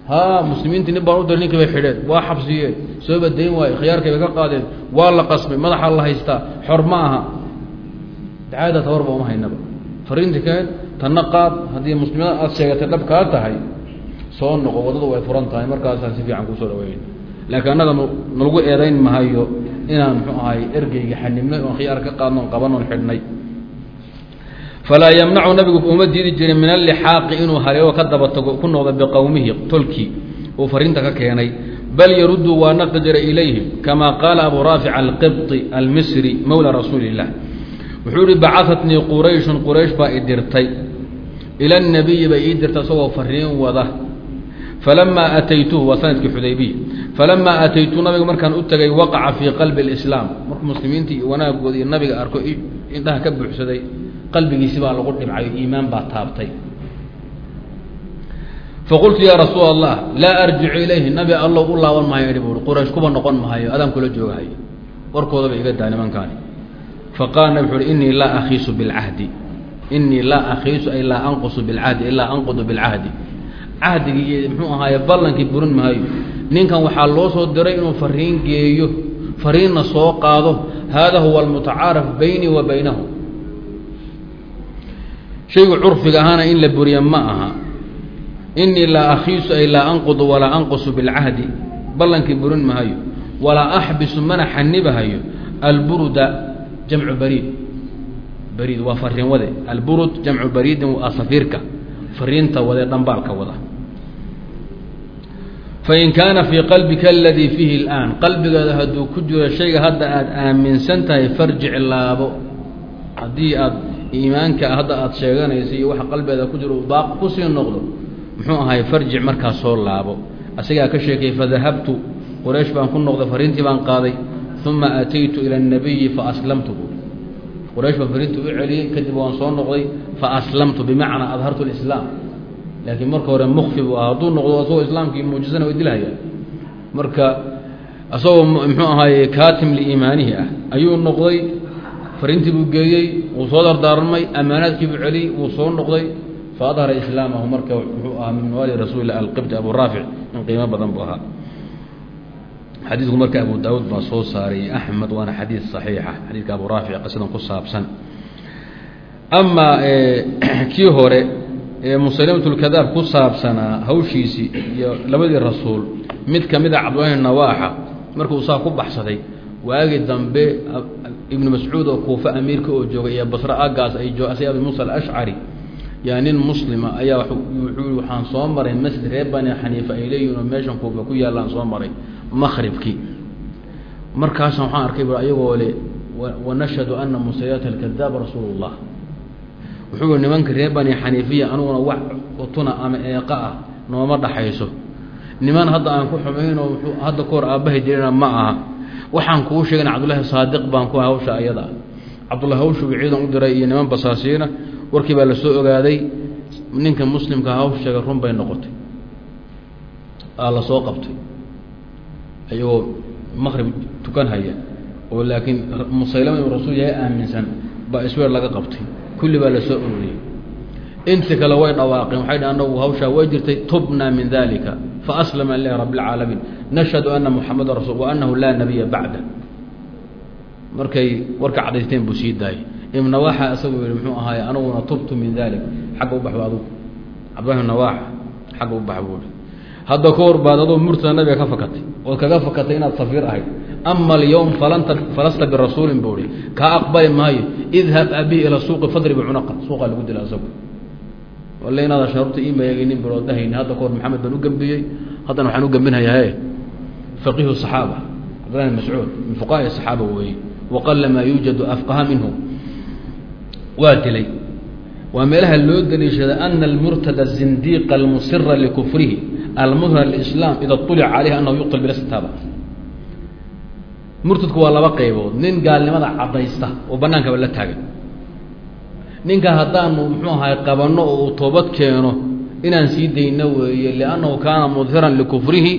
Ha muslimiintii nin baan u dal ninkii bay xidheen. Waa xabsiyeen soo badayn waaye khiyaarkay bay ka qaadeen. Waa la qasbay madaxa la haystaa. Xor ma aha. Dacaada tawarba uma haynaba. Fariinta keen tanna qaad haddii muslimada aad sheegatay dhab kaa tahay soo noqo waddadu way furan tahay markaasaan si fiican ku soo dhaweyn laakiin annaga nalagu eedayn mahayo inaan muxuu ahay ergeyga xanibnay oon khiyaar ka qaadnoon qabanoon xidhnay. Falaa yamnacu nabigu uma diidi jirin min allixaaqi inuu haleego ka daba tago ku noqdo biqowmihi tolkii uu fariinta ka keenay bal yaruddu waa naqdi jira ilayhim kama qaala abu raafic alqibطi almisri mowla rasuuli illah wuxuu ihi bacaatnii qurayshun quraysh baa i dirtay. Ila nabiyi bay ii dirtay isagoo fariin wada. Falamaa ataytuhu waa sannadkii xudaybiya. Falamaa ataytu nabiga markaan u tegay waqaca fii qalbi اlislaam markuu muslimiintii iyo wanaagooda iyo nabiga arko indhaha ka buuxsaday qalbigiisi baa lagu dhibcay iimaan baa taabtay. Faqultu yaa rasuul allah laa arjicu ilayhi nabi allow u laaban maayo i buui quraysh kuba noqon mahayo adaan kula joogahay. Warkoodaba iga daa faqaala nabig wuxu uhi inii laa akhiisu bilcahdi. Inii laa akhiisu ay laa anqusu bilcahdi ilaa anqudu bilcahdi. Cahdigii muxuu ahaaye ballankii burin maayo ninkan waxaa loo soo diray inuu fariin geeyo fariinna soo qaado hada huwa almutacaaraf baynii wa baynahu. Shaygu curfiga ahaana in la buriya ma aha. Inii laa akhiisu ay laa anqudu walaa anqusu bilcahdi. Ballankii burin mahayo walaa axbisu mana xanibahayo alburuda jamcu bariid. Bariid waa fariin wade. Alburud jamcu bariidin waa safiirka. Fariinta wade dhambaalka wada. Fain kaana fii qalbika aladii fiihi اlآan qalbigaada hadduu ku jiro shayga hadda aada aaminsan tahay farjic laabo. Haddii aad iimaanka hadda aada sheeganaysa iyo waxa qalbigaada ku jiro baaq ku sii noqdo muxuu ahay farjic markaa soo laabo. Asagaa ka sheekayay fadahabtu quraysh baan ku noqday fariintii baan qaaday uma ataytu ila الnabiyi faaslamtu quraysh baan fariinta u celiyey kadib waan soo noqday fa aslamtu bimacnaa adhartu lislaam laakiin marka hore mukfi buu ah hadduu noqdo asagoo islaamkii muujisana way dilhaya marka asagoo muxuu ahaaye kaatim liimaanihi ah ayuu noqday fariintii buu geeyey wuu soo dardaarmay amaanaadkii buu celiyey wuu soo noqday fa adhara islaamahu marka muxuu ahaa min mawaali rasuuli alqibti abu raafic in qiimo badan buu ahaa xadiidku marka abu daawuud baa soo saariyey axmed waana xadiid saxiixa xadiidka abu raafic qasidan ku saabsan. Amaa kii hore ee musalimatulkadaab ku saabsanaa hawshiisii iyo labadii rasuul mid ka mid a cabdullahi nawaaxa markuu saa ku baxsaday waagii dambe ibnu mascuud oo kuufa amiirka oo joogay iyo basre agaas ay jo asay abi muusa alashcari yaa nin muslima ayaa wuxuu waxaan soo maray masjid reer bani xaniifa ay leeyihiin oo meeshan kuufa ku yaallaan soo maray maqribkii markaasa waxaan arkay bu ayagoo le wanashhadu ana musayata alkadaab rasuulu llah wuxuu nimanka reer bani xaniifiya aniguna wax tuna ama eeqa ah nooma dhaxayso. Niman hadda aan ku xumaynoo mxuu hadda ka hor aabbahay jirina ma aha. Waxaan kuu sheegana cabdullaahi saadiq baan ku hawsha ayada. Ah cabdullahi hawshuu ciidan u diray iyo niman basaasiina warkii baa la soo ogaaday ninka muslimka hawsh sheega run bay noqotay. Aa la qabtay ayagoo maqrib tukan haya oo laakiin musaylama inuu rasuul yahay aaminsan baa isweer laga qabtay. Kulli baa la soo ururiyey. Inti kale way dhawaaqeen. Waxay dhi anagu hawshaa way jirtay tubna min dalika faaslama lilahi rabi اlcaalamiin nashhadu ana muxamada rasul wa anahu laa nabiya bacda markay warka cadaysteen buu sii daayay ibn nawaaxa yihi muxuu ahaaye aniguna tubtu min dalik xagga u baxba adugu. Cabdillahi nawaaxa xagga u bax buui hadda ka hor baad adoo murtada nabiga ka fakatay ood kaga fakatay inaad safiir ahayd. Ama alyowm falasta birasuulin buu ihi kaa aqbali maayo idhab abi ila suuqi fadribi cunaqa. Suuqaa lagu dila isagu wale inaada sharuurta ii mayeegaynin bilood dhahayni hadda kahor maxamed baan u gembiyey haddana waxaan u gembinhayaa faqihu صaxaaba cabdillahi mascuud min fuqahaai صaxaaba weeye waqala maa yuujadu afqaha minhu. Waa dilay. Waa meelaha loo daliishada ana almurtada zindiqa almusira likufrihi almudhir lislaam ida ulica caleyhi anahu yuqtal bilastitaaba murtadku waa laba qaybood. Nin gaalnimada cadaysta oo bannaankaba la taagan. Ninka haddaanu muxuu ahay qabanno oo uu toobad keeno inaan sii dayno weeye liannahu kaana mudhiran likufrihi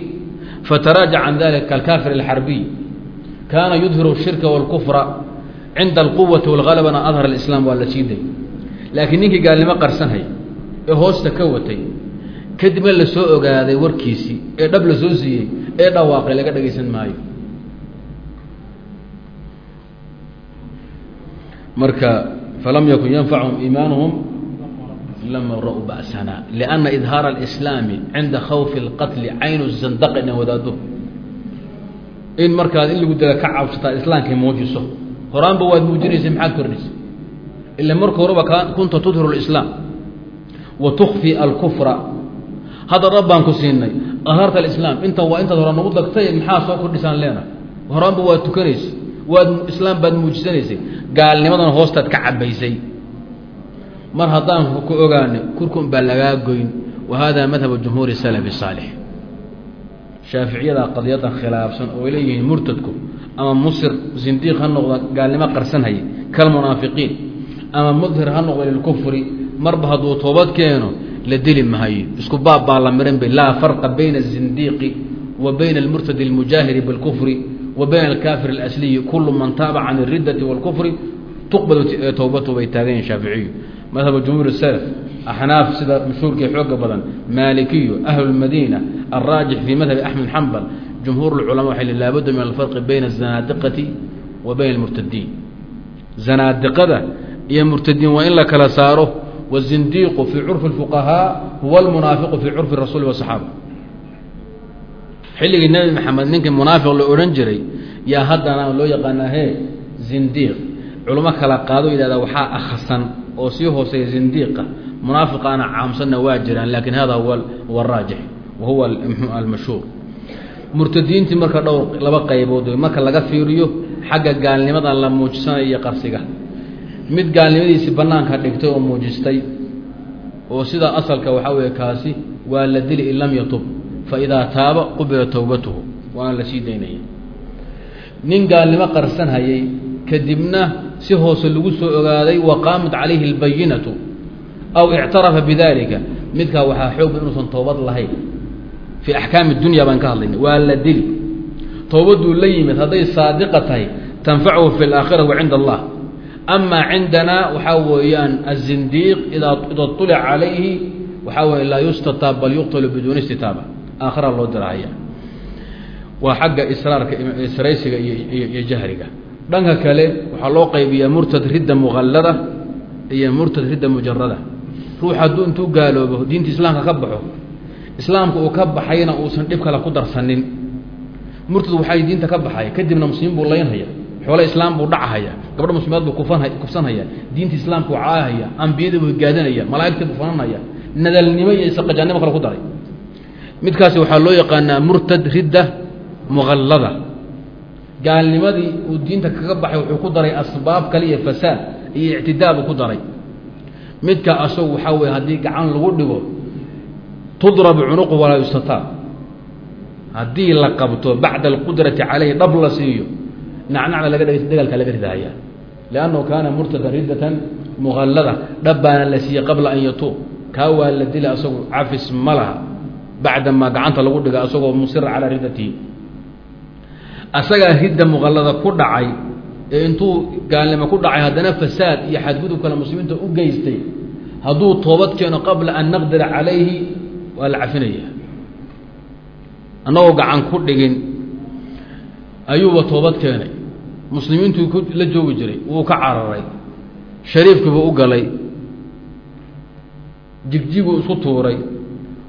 fataraajac can dalika kalkaafir alxarbiy kaana yudhiru shirka wاlkufra cinda alquwati wاlgalabana adhar alislaam waa la sii day laakiin ninkii gaalnimo qarsanhay ee hoosta ka watay kadibna la soo ogaaday warkiisii ee dhab la soo siiyey ee dhawaaqay laga dhagaysan maayo. Marka falam yakun yanfachum iimaanuhum lama ra'u ba'sana lianna idhaara alislaami cinda khawfi اlqatli caynu zandaqi ina in markaad in lagu dala ka cabsataa islaamkay muujiso horaanba waad muujinaysay maxaad kordhisay ila marka horeba kunta tudhiru اlislaam wa tukfi alkufra hadda dhab baan ku siinay. Adhaarta alislaam inta waa intaad hora nagu dagtay maxaa soo kordhisaan leena? Horaanba waad tukanaysay waad islaam baad muujisanaysay. Gaalnimadan hoostaad ka cabaysay mar haddaan ku ogaana kurkun baa lagaa goyn. Wa madhabu jumhuuri salafi saalix. Shaaficiyada qadiyadan khilaafsan oo ay leeyihiin murtadku ama musir zindiiq ha noqda gaalnimo qarsanhaya kalmunaafiqiin ama mudhir ha noqda lilkufri marba hadduu toobad keeno la dili mahayo isku baab baa la miran bay laa farqa bayna azindiiqi wa bayna almurtadi almujaahiri bilkufri wa bayna alkaafir alasliyi kulu man taaba can اriddati wاlkufri tuqbal towbatu bay taagayen shaaficiyu madhaba jumhuur salaf axnaaf sida mashhuurkii xooga badan maalikiyu ahlu lmadiina alraajix fii madhabi axmed xambal jumhuur اlculama waxay laabudda min alfarqi bayna azanaadiqati wa bayna almurtadiin zanaadiqada iyo murtadiin waa in la kala saaro wazindiiqu fii curfi اfuqahaa huwa almunaafiqu fii curfi rasuuli wasaxaaba xilligii nebi maxamed ninkii munaafiq la odhan jiray yaa haddana loo yaqaanaa he zindiiq culamo kala qaado yidhahdaa waxaa akhasan oo sii hooseeya zindiiqa munaafiqaana caamsanna waa jiraan laakiin hada huwa huwa araajix wa huwa almashhuur murtadiintii marka dhowr laba qaybood marka laga fiiriyo xagga gaalnimada la muujisanayo qarsiga mid gaalnimadiisii banaanka dhigtay oo muujistay oo sida asalka waxaa weeye kaasi waa la dili in lam yatub faidaa taaba qubila towbatuhu waana la sii daynaya nin gaalnimo qarsan hayay kadibna si hoose lagu soo ogaaday wa qaamat calayhi اlbayinatu aw ictarafa bidalika midkaa waxaa xoog ba inuusan toobad lahayn. Fii axkaami dunya baan ka hadlayna waa la dili. Toobaduu la yimid hadday saadiqa tahay tanfachu fi اlaakhira wa cinda allah ama cindana waxaa weeyaan aلzindiiq ida طulic calayhi waxaa weeye laa yustataab bal yuqtalu biduuni istitaaba. Aakhira loo dirahaya waa xagga israarka israysiga iyo jahriga. Dhanka kale waxaa loo qaybiyaa murtad ridda muqallada iyo murtad ridda mujarada ruux hadduu intuu gaaloobo diinta islaamka ka baxo islaamka uu ka baxayna uusan dhib kale ku darsanin murtad waxay diinta ka baxay kadibna muslimiin buu laynhaya xoole islaam buu dhachaya gabdha muslimaad buu kufanha kufsanhaya diinta islaamka u caahaya ambiyada buu higaadanaya malaa'igta buu fananaya nadalnimo iyo isaqajaannimo kale ku daray. Midkaasi waxaa loo yaqaanaa murtad ridda muqallada gaalnimadii uu diinta kaga baxay wuxuu ku daray asbaab kale iyo fasaad iyo ictidaa ku daray. Midka asagu waxaa weye haddii gacan lagu dhigo tudrabu cunuqu walaa yustataab haddii la qabto bacda alqudrati calayhi dhab la siiyo nacnacda laga dheg dagaalka laga ridahaya liannahu kaana murtadan riddatan muqallada dhab baana la siiyey qabla an yatuub kaa waa la dila asagu cafis ma laha bacdamaa gacanta lagu dhiga asagoo musira calaa riddatihi asagaa ridda muqallada ku dhacay ee intuu gaalnimo ku dhacay haddana fasaad iyo xadgudub kale muslimiinta u geystay hadduu toobad keeno qabla an naqdira calayhi waa la cafinaya annagoo gacan ku dhigin ayuuba toobad keenay muslimiintuu ku la joogi jiray wuu ka cararay shariifkiibuu u galay jigjiguu isku tuuray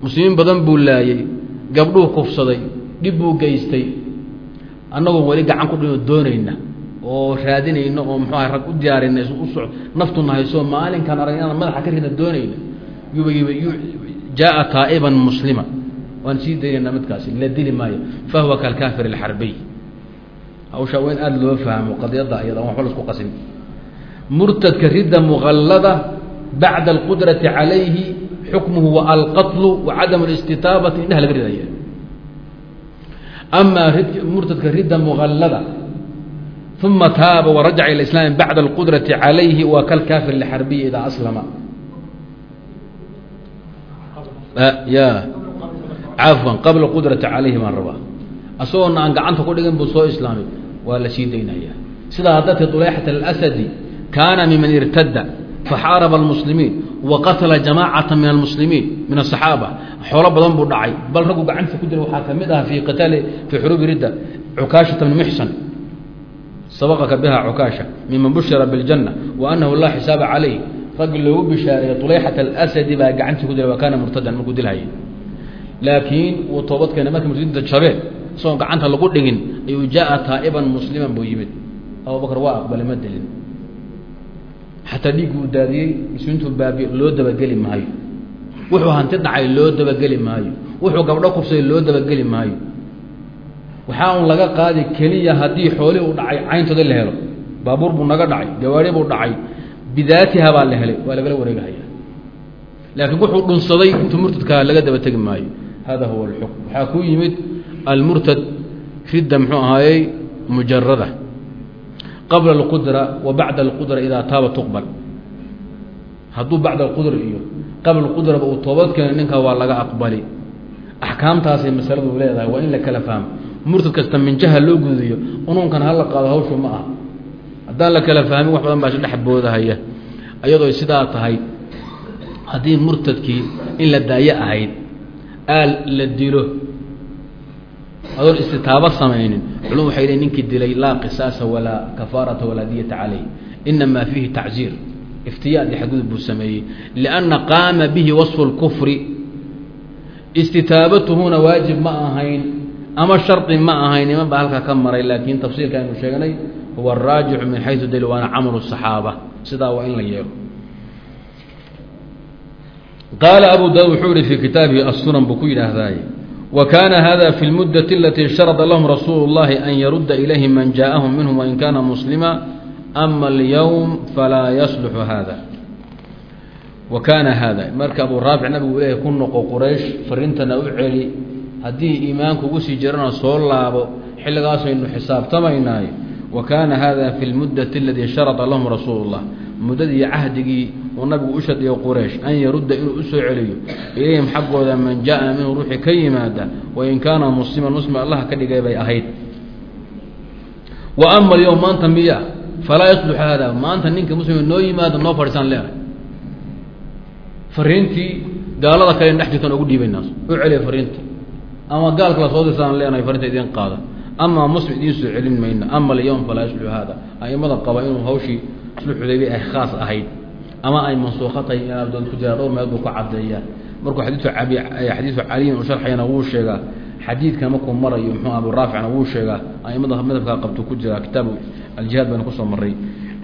muslimiin badan buu laayey gabdhuu kufsaday dhib buu geystay annagoo weli gacan ku dhino doonayna oo raadinayna oo muxuu aha rag u diyaarina naftuna hayso maalinkan arag inaan madaxa ka rida doonayna. Jaaa taa'iban muslima. Waan sii daynaynaa midkaasi la dili maayo. Fa huwa kalkaafir alxarbiy hawshaa waa in aada loo fahmo qadiyadda iyada aan waxba la isku qasin. Murtadka ridda muqallada bacda alqudrati calayhi xukmuhu wa alqatlu wa cadam alistitaabati indhaha laga ridaya amaa murtadka ridda muqallada uma taaba warajaca ila islaami bacda alqudrati calayhi waa kalkaafir lxarbiyi idaa aslama. Ya. Cafwan qabla qudrati calayhi baan rabaa. Asagoona aan gacanta ku dhigin buu soo islaamay waa la sii daynaya. Sidaa darteed uleyxat alasadi kaana miman irtada faxaaraba almuslimiin wa qatala jamaacata min almuslimiin min asaxaaba xoolo badan buu dhacay. Bal raggu gacanta ku jira waxaa ka mid ah fii qitaali fii xuruubi ridda cukaashata bni muxsan sabaqaka biha cukaasha miman bushira biاljanna wa anahu laa xisaaba calayh raggi loogu bishaareeyey tuleyxat alasadi baa gacantii ku jira wa kaana murtadan markuu dilhaya laakiin wuu toobad keenay markii muslimiinta isagoon gacanta lagu dhigin ayuu jaa taa'iban musliman buu yimid. Abubakar waa aqbalay ma dilin xataa dhiigguu daadiyey muslimiintu baabi loo dabageli maayo. Wuxuu hanti dhacay loo dabageli maayo. Wuxuu gabdho kubsaday loo dabageli maayo. Waxaa un laga qaadi keliya haddii xoolihii u dhacay cayntooda la helo. Baabuur buu naga dhacay gawaari buu dhacay bidaatiha baa la helay waa lagala wareegahaya laakiin wuxuu dhunsaday intuu murtadkaa laga daba tegi maayo. Hada huwa alxukm waxaa ku yimid almurtad ridda muxuu ahaayey mujarada qabla alqudra wa bacda alqudra idaa taaba tuqbal hadduu bacda alqudra iyo qabla alqudraba uu toobad keeno ninkaa waa laga aqbali axkaamtaasay masaladu leedahay waa in la kala fahmo murtad kasta minjaha loo gudiyo unuunkan hala qaado hawshu ma aha haddaan la kala fahmin wax badan baa isdhex boodahaya ayadoo sidaa tahay haddii murtadkii in la daayo ahayd aal la dilo adoon istitaabo samaynin culum waxay leeyn ninkii dilay laa qisaasa walaa kafaarata walaa diyata calayh inamaa fiihi tacziir iftiyaad iyo xadgudub buu sameeyey lianna qaama bihi wasfu اlkufri istitaabatuhuna waajib ma ahayn ama shardi ma ahayn niman baa halkaa ka maray laakiin tafsiirka aynu sheegnay huwa araajixu min xaysu dal waana camalu الصaxaaba sidaa waa in la yeelo qaala abu daud wuxuu yihi fii kitaabihi الsunan buu ku yidhaahdaay wa kaana hada fi اlmudati alatii sharada lahum rasuulu اllahi an yarudda ilayhim man jaaءahum minhum wain kana muslima ama اlyowm falaa yasluxu hada wa kaana hada marka abu raafic nabigu leeyahy ku noqo quraysh farintana u celi haddii iimaanku ugu sii jirana soo laabo xilligaasaynu xisaabtamaynaayo wa kaana hada fi lmuddati aladii sharada lahum rasuulu اllah muddadii cahdigii uu nabigu u shadiyay quraysh an yarudda inuu u soo celiyo ilayhim xaggooda man jaa minhu ruuxii ka yimaada wain kaana musliman muslim allah ka dhigay bay ahayd. Wa ama alyowm maanta miya falaa yaslux hada maanta ninka muslima noo yimaada noo fadhiisaan leenahay fariintii gaalada kale dhex jirtaan ugu dhiibaynaa u celiya fariintii. Ama gaalka la soo dirsaan leenahay farinta idin qaada ama muslim idiin soo celin mayna ama alyowm falaa yaslux hada aimada qaba inuu hawshii islu xudaybiya ay khaas ahayd ama ay mansuuka tahay in abdood ku jira dhowr meel buu ku cadeeyaa markuu xadiiu abi xadiisu caliyin uu sharxayana wuu sheegaa xadiidkan markuu marayo muxuu abu raaficna wuu sheegaa aimada madhabkaa qabtuu ku jira kitaabu aljihaad bayna ku soo maray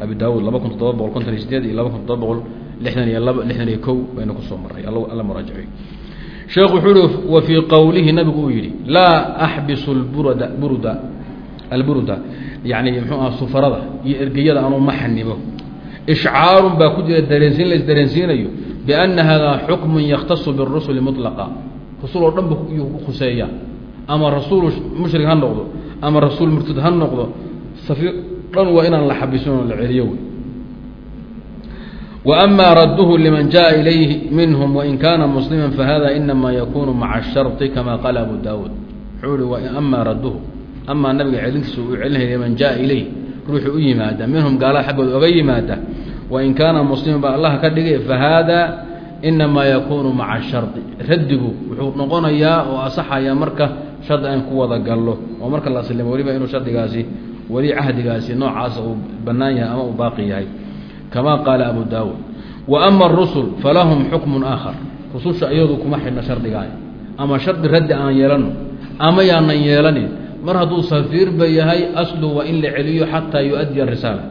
abi daawuud laba kun toddoba boqol konton iyo sideed iyo laba kun toddoba boqol lixdan iyo laba lixdan iyo kow bayna ku soo maray alla muraajaciy sheekhu wuxuu uhi wa fii qowlihi nabigu uu yidhi laa axbisu lburda burda alburda. Yani muxuu aha sufarada iyo ergeyada anuu ma xanibo ishcaarun baa ku jira dareensiin la isdareensiinayo biana hada xukmun yakhtasu birusuli muطlaqa rasuul oo dhan bu yuu khuseeya ama rasuul mushrik ha noqdo ama rasuul murtad ha noqdo safiir dhan waa inaan la xabisin oo la celiyo wey وأma radduhu liman jaءa ilayhi minhm wain kana muslima fahada inama yakunu maca الsharطi kama qaala abu dawuud wuxuu hi ama radduhu amaa nabiga celintiisa uu celinaya liman jaءa ilayh ruuxu u yimaada minhum gaalada xaggooda oga yimaada wain kaana musliman baa allaha ka dhigay fahaada inamaa yakuunu maca shardi. Raddigu wuxuu noqonayaa oo asaxayaa marka shardi aan ku wada gallo oo marka la aslimo weliba inuu shardigaasi weli cahdigaasi noocaasa uu bannaan yahay ama uu baaqi yahay. Kama qaala abu daawud wa ama arusul falahum xukmun aakhar. Rususha iyadu kuma xidhna shardigaay ama shardi raddi aan yeelano ama yaanan yeelanin mar hadduu safiirba yahay aslu waa in la celiyo xataa yu-addiya risaala.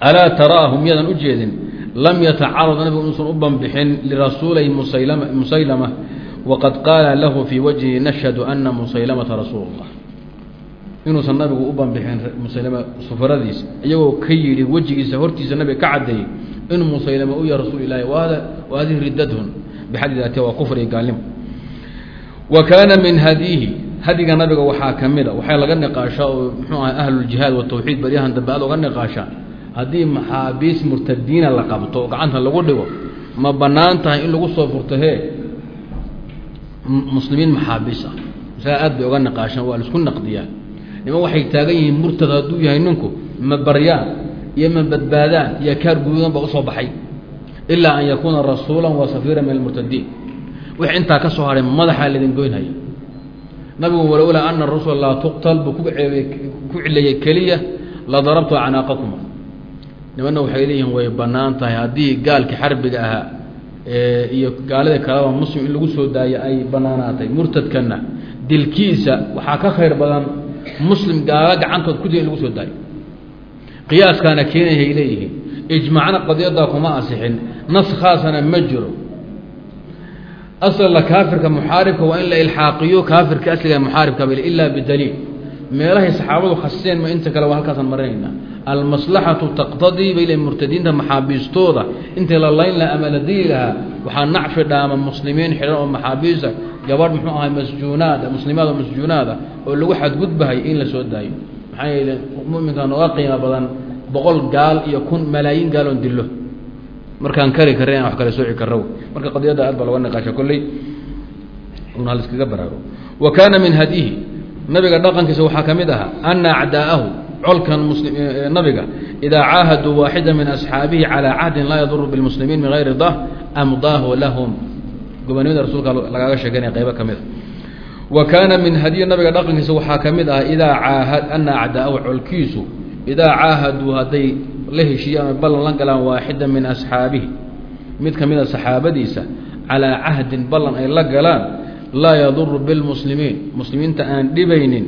Alaa taraahu miyadan u jeedin lam yatacarad nabigu inuusan u banbixin lirasuulay musaylama musaylama waqad qaala lahu fii wajhi nashhadu ana musaylamata rasuul اllah inuusan nabigu u banbixin musaylama sufaradiisa iyagoo ka yidhi wejigiisa hortiisa nabiga ka caddeeyey inuu musaylama u yahay rasuul ilahi wahada wahadihi riddadhun bixaddi daati waa kufr iyo gaalnimo. Wa kaana min hadiihi hadiga nabiga waxaa ka mid a waxaa laga niqaashaa oo muxuu ahay ahluljihaad watawxiid baryahan dambe aad oga niqaashaa. Haddii maxaabiis murtadiina la qabto oo gacanta lagu dhigo ma bannaan tahay in lagu soo furto hee muslimiin maxaabiis ah. Masaa aad bay oga niqaashaan waa la isku naqdiyaa. Niman waxay taagan yihiin murtad hadduu yahay ninku ma baryaan iyo ma badbaadaan iyo kaar guduudan ba u soo baxay ilaa an yakuuna rasuula wa safiira min almurtadiin. Wix intaa ka soo haray madaxaa laydin goynhaya nabigu walowlaa ana rusula laa tuqtal buu ku ku cilayay keliya la darabtu acnaaqakuma nimanna waxay leeyihiin way bannaan tahay. Haddii gaalkii xarbiga ahaa iyo gaalida kaleba muslim in lagu soo daayo ay bannaanaatay murtadkana dilkiisa waxaa ka khayr badan muslim gaala gacantood ku dil in lagu soo daayo. Qiyaaskaana keenayay leeyihiin ijmaacna qadiyaddaa kuma asixin. Nas khaasana ma jiro aslala kaafirka muxaaribka waa in la ilxaaqiyo kaafirka asliga muxaaribka bal ilaa bidaliil meelahay saxaabadu khasiseen ma inta kale waa halkaasaan marinaynaa almaslaxatu taqtadii bay le murtadiinta maxaabiistooda intii la layn lahaa ama la dili lahaa waxaa nacfi dhaama muslimiin xidhan oo maxaabiista gabadh muxuu ahay masjuunaada muslimaad oo masjuunaada oo lagu xadgudbahay in la soo daayo maxaa yeele muminka nooga qiimo badan boqol gaal iyo kun malaayiin gaaloon dillo markaan kari karre aan wax kale sooci karro. Marka qadiyadda aad baa loga niqaasha kolley un hal iskaga baraago wa kaana min hadyihi nabiga dhaqankiisa waxaa ka mid ahaa ana acdaa'ahu colkan nabiga idaa caahaduu waaxida min asxaabihi calaa cahdin laa yaduru bilmuslimiin min hayri dah amdaahu lahum. Gobonimada rasuulka lagaaga sheeganaya qaybo ka mid a wa kaana min hadyi nabiga dhaqankiisa waxaa ka mid ah idaa caahad ana acdaa'ahu colkiisu idaa caahaduu hadday la heshiiyaan o ballan la galaan waaxida min asxaabihi. Mid ka mida saxaabadiisa calaa cahdin ballan ay la galaan laa yaduru bilmuslimiin. Muslimiinta aan dhibaynin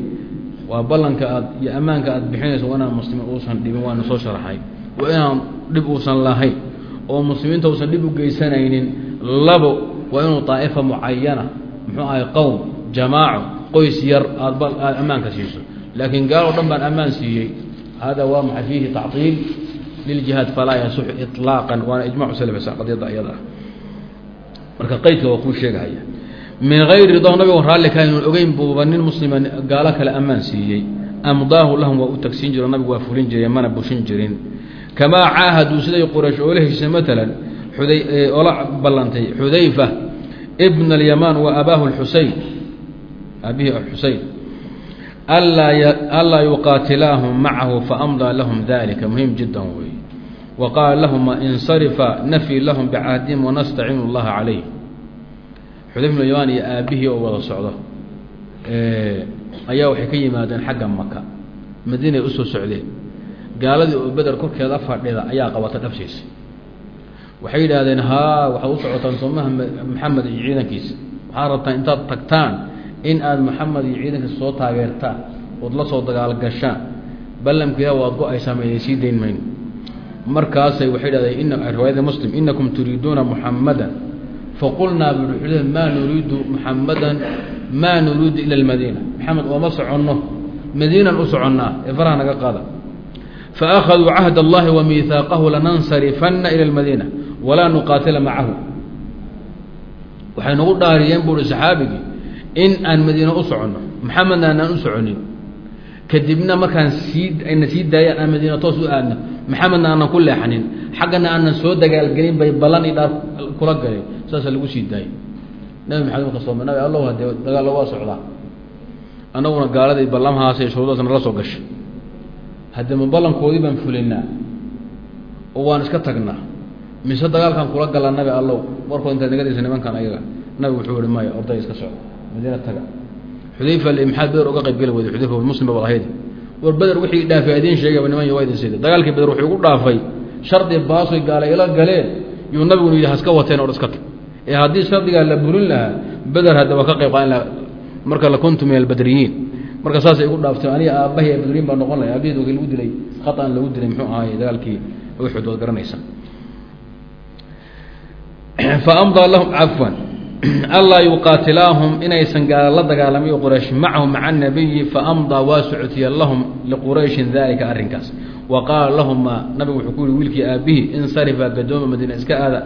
waa ballanka aad iyo ammaanka aad bixinayso waa muslimiin uusan dhibin waana soo sharaxay waa inaan dhib uusan lahayn oo muslimiinta uusan dhib u geysanaynin labo waa inuu daa'ifa mucayana muxuu ahay qowm jamaaco qoys yar aad ammaanka siiso. Laakiin gaal oo dhan baan ammaan siiyey. Hada waa maxay fiihi liljihaad falaa yasux iطlaaqan waana ijmacu slsa qadiyadda iyada ah marka qaydka waa kuu sheegahaya min hayri ridahu nabigo raalli ka inuun ogeyn buuba nin muslima gaalo kale ammaan siiyey amdaahu lahum waa u tagsiin jiro nabigu waa fulin jireen mana bushin jirin kamaa caahaduu siday quraysh oola heshiisay maalan oola ballantay xudayfa bn alyamaan wa abaahu xuseyn abihi xuseyn anlaa yuqaatilaahum macahu faamdaa lahum dalika muhiim jiddan wey wa qaala lahuma insarifa nafyi lahum bicahdihim wanastaciinu اllaha calayh xudayfa bn alyamaan iyo aabihii oo wada socdo ayaa waxay ka yimaadeen xagga maka madiinay u soo socdeen gaaladii oo beder korkeeda fadhida ayaa qabata dhabsiisa waxay yidhaahdeen haa waxaad u socotaan soomaha maxamed iyo ciidankiisa waxaad rabtaan intaad tagtaan in aad maxamed iyo ciidankiisa soo taageertaan ood la soo dagaalgashaan ballamkiila waad go'aysaa maydin sii dayn mayno markaasay waxay dhahday riwaayada muslim inakum turiiduuna muxamadan faqulnaa buui maa nuriidu muxamadan maa nuriidu ila almadiina. Maxamed ooma soconno madiinan u soconnaa ee faraha naga qaada. Faakhaduu cahd allahi wa miihaaqahu lanansarifanna ila almadiina walaa nuqaatila macahu. Waxay nagu dhaariyeen buuhi saxaabigii in aan madiine u soconno maxamedna aanaan u soconin kadibna markaan sii ayna sii daayaan aan madiina toos u aadno maxamedna aanan ku leexanin xaggana aanan soo dagaalgelin bay ballan i dhaar kula galeen saasa lagu sii daayay. Nabi maxamed marka sooma nabi allow hadee dagaal waa socdaa annaguna gaaladii ballamahaasay shuruudaas nala soo gashay. Haddee ma ballankoodii baan fulinaa oo waan iska tagnaa mise dagaalkan kula galaa nabi allow warkood intaad nagadaysa nimankan ayaga nabi wuxuu ihi maya orday iska socda madiina taga xudayfa maxaad beder uga qayb geli weyday xudayfa muslim ba walahayd war beder wixii dhaafay idiin sheegayba niman waa idin sida. Dagaalkii beder wuxuu igu dhaafay shardi baasoy gaala ila galeen yuu nabiguna yidhi haska wateen or iska tag ee haddii shardigaa la burin lahaa beder hadda waa ka qayb qaadan laha marka lakuntu min albadriyiin marka saasay igu dhaaftay aniga aabbahi badriin baa noqon lahay aabahid waki lagu dilay khaطan lagu dilay muxuu ahaay dagaalkii uxud waad garanaysa faamdaa lahum cafwan anlaa yuqaatilaahum inaysan la dagaalamayo quraysh macahu maca anabiyi faamdaa waa socotiyee lahum liqurayshin daalika arrinkaas wa qaala lahumaa nabigu wuxuu ku yihi wiilkii aabbihi insarifa gadooma madiina iska aada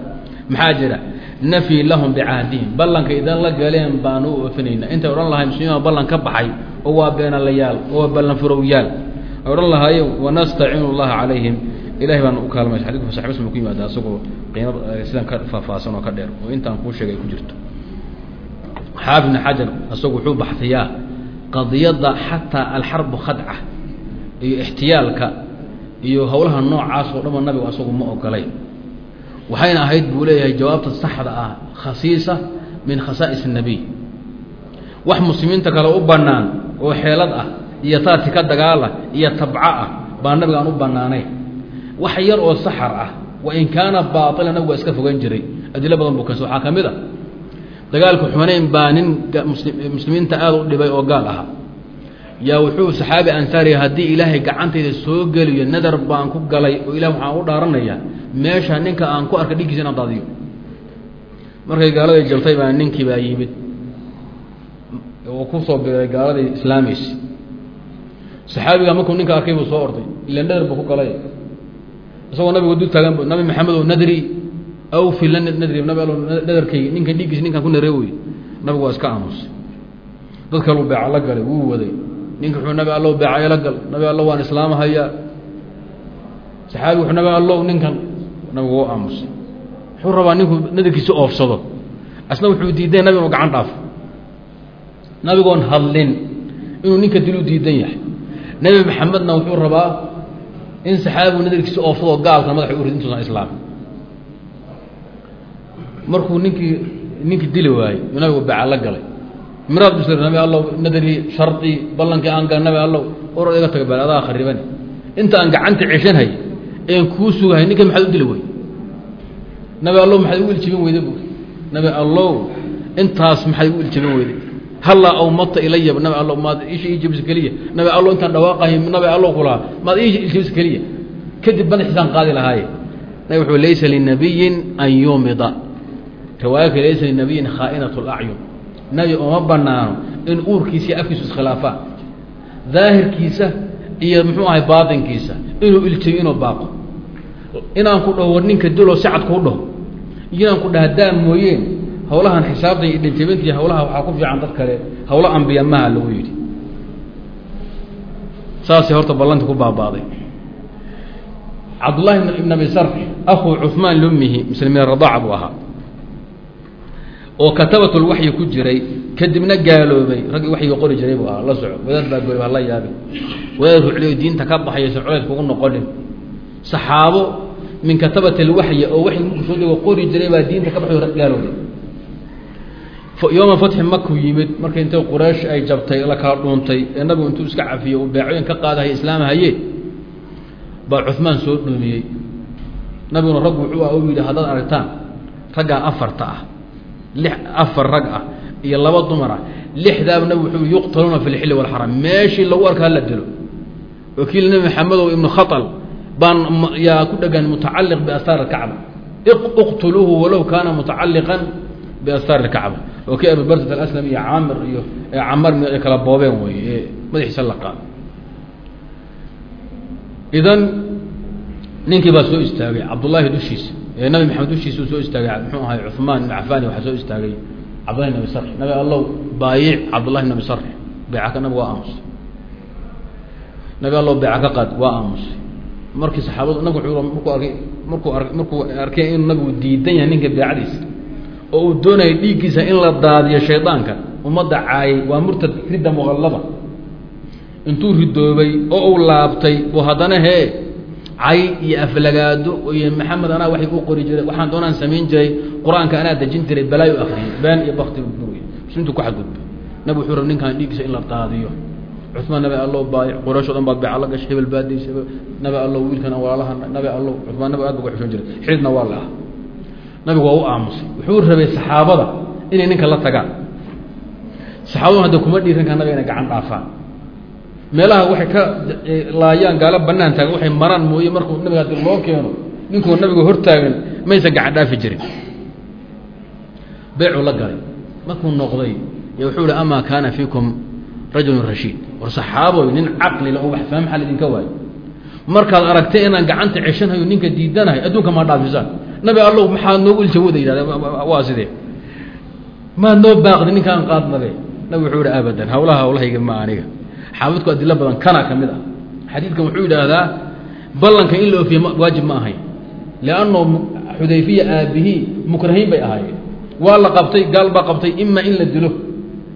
maxaa jira nafii lahum bicahdihim ballanka idan la galeen baan u oofinaynaa intay odhan lahay muslimiin ballan ka baxay oo waa beenalayaal oo waa ballan furowyaal ay odhan lahaayeen wanastacinu llaha calayhim ilahay baan u kaalmaysa xadidku saxi muslim ku yimaada asagoo qiima sidan ka faahfaahsan oo ka dheer oo intaan kuu sheegay ku jirto. Xaafid ibn xajar isagu wuxuu baxtiyaa qadiyadda xataa alxarbu khadca iyo ixtiyaalka iyo howlaha noocaas oo dhama nabigu asagu ma ogolay. Waxayna ahayd buu leeyahay jawaabta saxda ah khasiisa min khasaa'is الnabiy wax muslimiinta kale u bannaan oo xeelad ah iyo taati ka dagaala iyo tabco ah baa nabiga aan u bannaanayn wax yar oo saxar ah wain kaana baailan nabigu waa iska fogan jiray. Adilo badan buu kas waxaa ka mid a dagaalka xunayn baa nin muslimiinta aada u dhibay oo gaal ahaa. Yaa wuxuu saxaabi ansaariya haddii ilaahay gacantayda soo geliyo nadar baan ku galay oo ilah waxaan u dhaaranayaa meesha ninka aan ku arka dhigkiisa inaan daadiyo. Markay gaaladii jabtay baa ninkii baa yimid oo ku soo biray gaaladii islaamaysi saxaabiga markuu ninka arkay buu soo orday ila nadar buu ku galay isagoo nabigu dul taagan nabi maxamed oo nadri awfi la nadri nabi allo nadarkaygi ninkan dhiiggiisa ninkan ku naree wey nabigu waa iska aamusay. Dad kaluu beeca la galay wuu waday. Ninka wuxuu nabi allow beecaya la gal nabi allow waan islaamahayaa saxaabigu wuxuu nabi allow ninkan nabigu wuu aamusay. Wuxuu rabaa ninku nadarkiisa oofsado. Asna wuxuu diiday nabi inuu gacan dhaafo. Nabigoon hadlin inuu ninka diluu diidan yahay. Nebi maxamedna wuxuu rabaa in saxaabigu nadarkiisa oofsadoo gaalka madaxa urid intuusan islaam. Markuu ninkii ninkii dili waayey nabigu beeca la galay. Miraad bis nabi allow nadari shardi ballankii aan gal nabi allow orod iga taga bal adaa kharibani inta aan gacanta ceshanhay een kuu sugahay ninka maxaad u dili wey nabi allow maxaad ugu iljibin weyda bu nabi allow intaas maxaad ugu iljibin weyday hallaa awmata ilaya nabi allow maad isha ii jibisa keliya. Nabi allow intaan dhawaaqahay nabi allow kulahaa maad ii jibisa keliya. Kadib madaxiisaan qaadi lahaaye. Nabi wuxuu laysa linabiyin an yumida riwaaya kale laysa linabiyin khaa'inat اlacyun nabi ooma banaano in uurkiisa afkiisu iskhilaafaan daahirkiisa iyo muxuu ahay baatinkiisa inuu iljayo inuu baaqo. Inaan ku dhaho war ninka diloo sacad kuu dhaho inaan ku dhaha daa mooyeen hawlahan xisaabtan iyo dhinjabinta iyo hawlaha waxaa ku fiican dad kale hawlo ambiya maha lagu yidhi. Saasay horta ballanti ku baabaaday. Cabdullahi ibn abi sar akuu cuثmaan lumihi muslimin radaaca buu ahaa. Oo katabatulwaxyi ku jiray kadibna gaaloobay raggii waxyiga qori jiray buu ahaa la soco. Wadaad baa gooli hala yaabi wadaad rucliyo diinta ka baxayaysan colays kugu noqonin. Saxaabo min katabati alwaxyi oo waxyi markuu soo dego qori jiray baa diinta ka baxayo gaaloobay yooma fatxi makuu yimid markay intay quraysh ay jabtay la dhuuntay ee nabigu intuu iska cafiyey uu beecooyin ka qaadahay islaamhaye baa cuثmaan soo dhuumiyey nabiguna raggu wuxuu ah u yidhi haddaad aragtaan raggaa afarta ah lix afar rag ah iyo laba dumar ah lixdaaba nabig wuxuu yuqtaluuna fi lxilli walxaram meeshii lagu arka hala dilo. Wakiil nebi maxamedow ibnu khatal baan yaa ku dhegan mutacaliq biastaar alkacba iqtuluuhu walow kaana mutacaliqan biastaar alkacba oo kii abibarsat alaslam iyo caamir iyo camar ay kala boobeen wey ee madaxiisa la qaado idan ninkii baa soo istaagay cabdullaahi dushiisa nabi maxamed dushiisa uu soo istaagay muxuu ahay cuثmaan ibn cafani waxaa soo istaagay cabdullahi ibn abi sarx nabi allow baayic cabdullahi ibn abi sarx beeca ka nabigu waa aamusay nabi allow beeca ka qaad waa aamusay markii saxaabadu wuxuu markuu arkay markuu ar markuu arkay inuu nabigu oo uu doonayay dhiiggiisa in la daadiyo shaydaanka ummadda caayay waa murtad ridda muqallada intuu ridoobay oo uu laabtay oo haddana hee cay iyo aflagaado iyo maxamed anaa waxay u qori jiray waxaan doonaan samayn jiray qur'aanka anaa dejin jiray balaayo akriyay been iyo bakti bury muslimtu ku xadgudba nabi wuxuu ninkaan dhiiggiisa in la daadiyo. Cuثmaan nabi allow baayic quraysh o dhan baad beeca la gashay hebel hebel nabi allow wiilkan walaalaha nabi allow cuثmaan nabi aad ba ku xushoon jiray. Xididna waa la ah nabigu waa u aamusay. Wuxuu rabay saxaabada inay ninka la tagaan. Saxaabadu hadda kuma dhiiran kaa nabiga inay gacan dhaafaan. Meelaha waxay ka laayaan gaalo banaan taagan waxay maraan mooye markuu nabiga haddii loo keeno ninkuu nabiga hortaagan maysan gacan dhaafi jirin. Beecuu la galay. Markuu noqday y wuxuu hi amaa kaana fiikum rajulun rashiid war saxaaboy nin caqli la oo wax fahm xal idinka waayo. Markaad aragtay inaan gacanta ceshanhayo ninka diidanahay adduunka maa dhaafisaan nabi allow maxaad noogu iljawada yidhahda? Waa sidee? Maad noo baaqdi ninkaan qaadnabe nabi? Wuxuu ihi abadan hawlaha hawlahayga ma aniga. Xaafidku adilo badan kana ka mid ah. Xadiidkan wuxuu yidhaahdaa ballanka in la oofiye waajib ma ahayn lianno xudayfiya aabihii mukrahiin bay ahaayeen. Waa la qabtay gaal baa qabtay ima in la dilo.